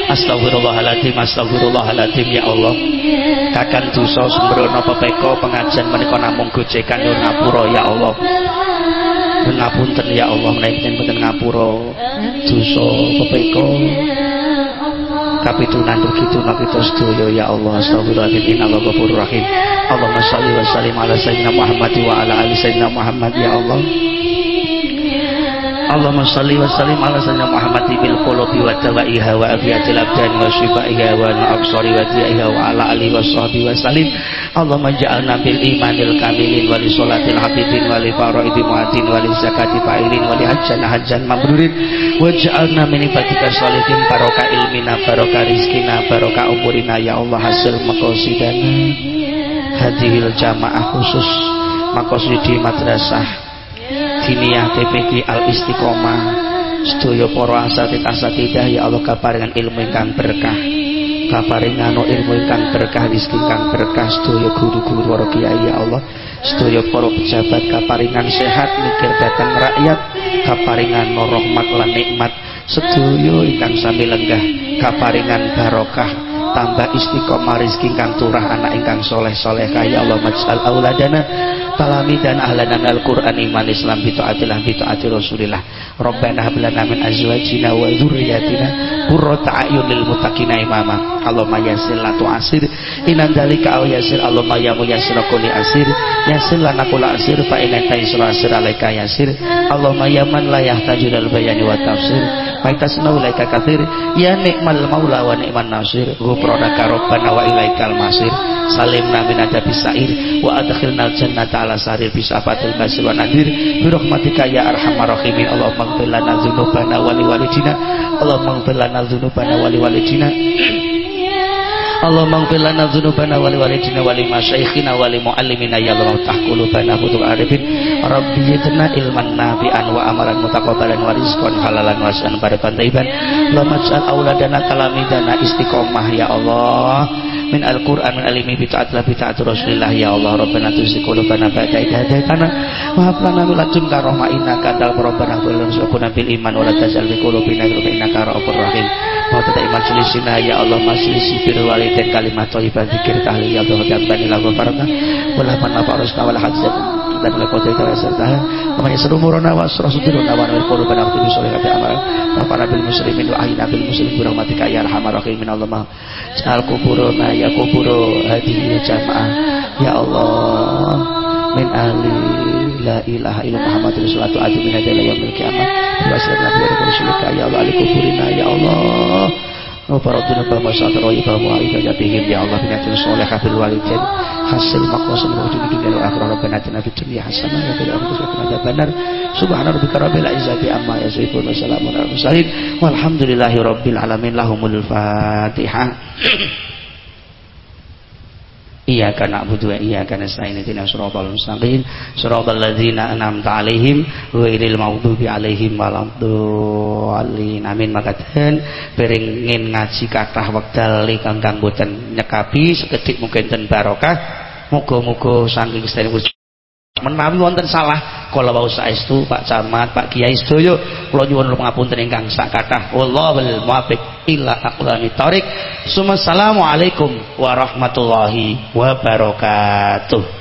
Astagfirullahaladzim, astagfirullahaladzim ya Allah. Kakan dosa sembrono pepeko pengajian menika namung gojekan nyuwun ngapura ya Allah. Ngapunten ya Allah menawi mboten ngapura dosa pepeko. Kapitunan dugi tuna kita sedaya ya Allah astagfirullahaladzim innallaha ghafurur rahim. Allahumma shalli wa sallim ala sayyidina Muhammad wa ala ali sayyidina Muhammad ya Allah. Allahumma salli wa sallim ala sayyidina Muhammad bil qulubi wa tawaiha wa afiyatil abdan wa shifaiha wa wa tiaiha wa ala alihi wa sahbihi wa sallim. Allahumma ja'alna bil imanil kamilin wa li salatil habibin wa li faraidi muatin wa li zakati fa'ilin wa li hajjan hajjan mabrurin wa ja'alna min ibadika salihin barokah ilmina barokah rizkina barokah umurina. Ya Allah hasil makosidana hadihil jamaah khusus makosidi madrasah Diniyah TPG Al Istiqomah sedaya para asatid asatidah ya Allah kaparingan ilmu ingkang berkah. Kaparingan ilmu ingkang berkah rezeki ingkang berkah. Sedaya guru-guru para kiai ya Allah. Sedaya para pejabat kaparingan sehat mikir datang rakyat. Kaparingan rahmat lan nikmat. Sedaya ingkang sami lenggah. Kaparingan barokah. Tambah istiqomah rizki ingkang turah anak ingkang soleh soleh kaya Allah majal auladana talami dan ahlanan al-Quran iman Islam bitu'atillah bitu'ati Rasulillah. Rabbana hablana min azwajina wa dhurriyatina qurrata a'yun lil muttaqina imama. Allahumma yassir la tu'asir inan dalika aw yassir Allahumma ya muyassir kulli asir. Yassir lana kulla asir fa inna taysra asir alaika yassir Allahumma ya man la yahtaju lil bayani wa tafsir. Fa tasna ulaika kathir. Ya nikmal maula wa ni'man nasir. Ghufranaka rabbana wa ilaikal masir. Salimna min adabi sa'ir. Wa adkhilna jannata ala sarir bi syafatil basir wa nadir bi rahmatika ya arhamar rahimin. Allahumma ighfir lana dzunubana wa liwalidina Allahumma ighfir lana dzunubana wa liwalidina Allahumma ighfir lana dzunubana wa liwalidina wa limasyaikhina wa limuallimina ya Allah tahqulubana butuh arifin. Rabbi yidna ilman nafi'an wa amalan mutaqabbalan wa rizqan halalan wasi'an barakan taiban Allahumma ij'al auladana talamidana istiqomah ya Allah min al-Qur'an min alimi bi ta'atlah bi ta'at Rasulillah. Ya Allah Rabbana tuzigh qulubana ba'da idh hadaytana wa hab lana min ladunka rahmah. Innaka antal rabbana wa bil iman wa la taj'al fi qulubina ghillan innaka rahim. Wa tata iman sulisina ya Allah maslisi bir walidain kalimat thayyibah zikir tahlil ya Allah dan bani lahu barakah. Wala man nafarusna wala hadzat dan la kota kita serta. Wa yasru murana wa surasuluna wa nal qulubana wa tubi solihati amal para bil muslimin wa muslimin bi rahmatika ya arhamar rahimin Allah ma ja'al kuburuna ya kuburu hadhihi jamaah ya Allah min ahli la ilaha illa Muhammad rasulullah adu min adala yaumil qiyamah. Wa sallallahu alaihi wa sallam ya Allah ali kuburina ya Allah Wabarakatuh. Bapak Sa'ad Rawi Bapak Mu'awi Kajatihim Allah Binatin soleh Habil walidin Hasil maqwasim Wujud dunia Wa akhirah Rabbana Atina Fid dunia Hasanah Bila Aku Subhanahu Wa benar Subhana Rabbika Rabbil Izzati Amma Yasifun Wassalamun Ala Mursalin. Walhamdulillahi Rabbil Alamin. Lahumul Fatihah Iyyaka na'budu wa iyyaka nasta'in ihdinas siratal mustaqim. Siratal ladzina an'amta 'alaihim ghairil maghdubi 'alaihim waladdallin. Amin. Makaten beringin ngaji kathah wekdal ingkang boten nyekapi sekedhik mungkin ten barokah. Muga-muga saking sedherek menawi wonten salah kala wau saestu Pak Camat Pak Kiai sedaya kula nyuwun pangapunten ingkang sak kathah. Wallahul muwaffiq ila aqwamit thoriq Assalamualaikum warahmatullahi wabarakatuh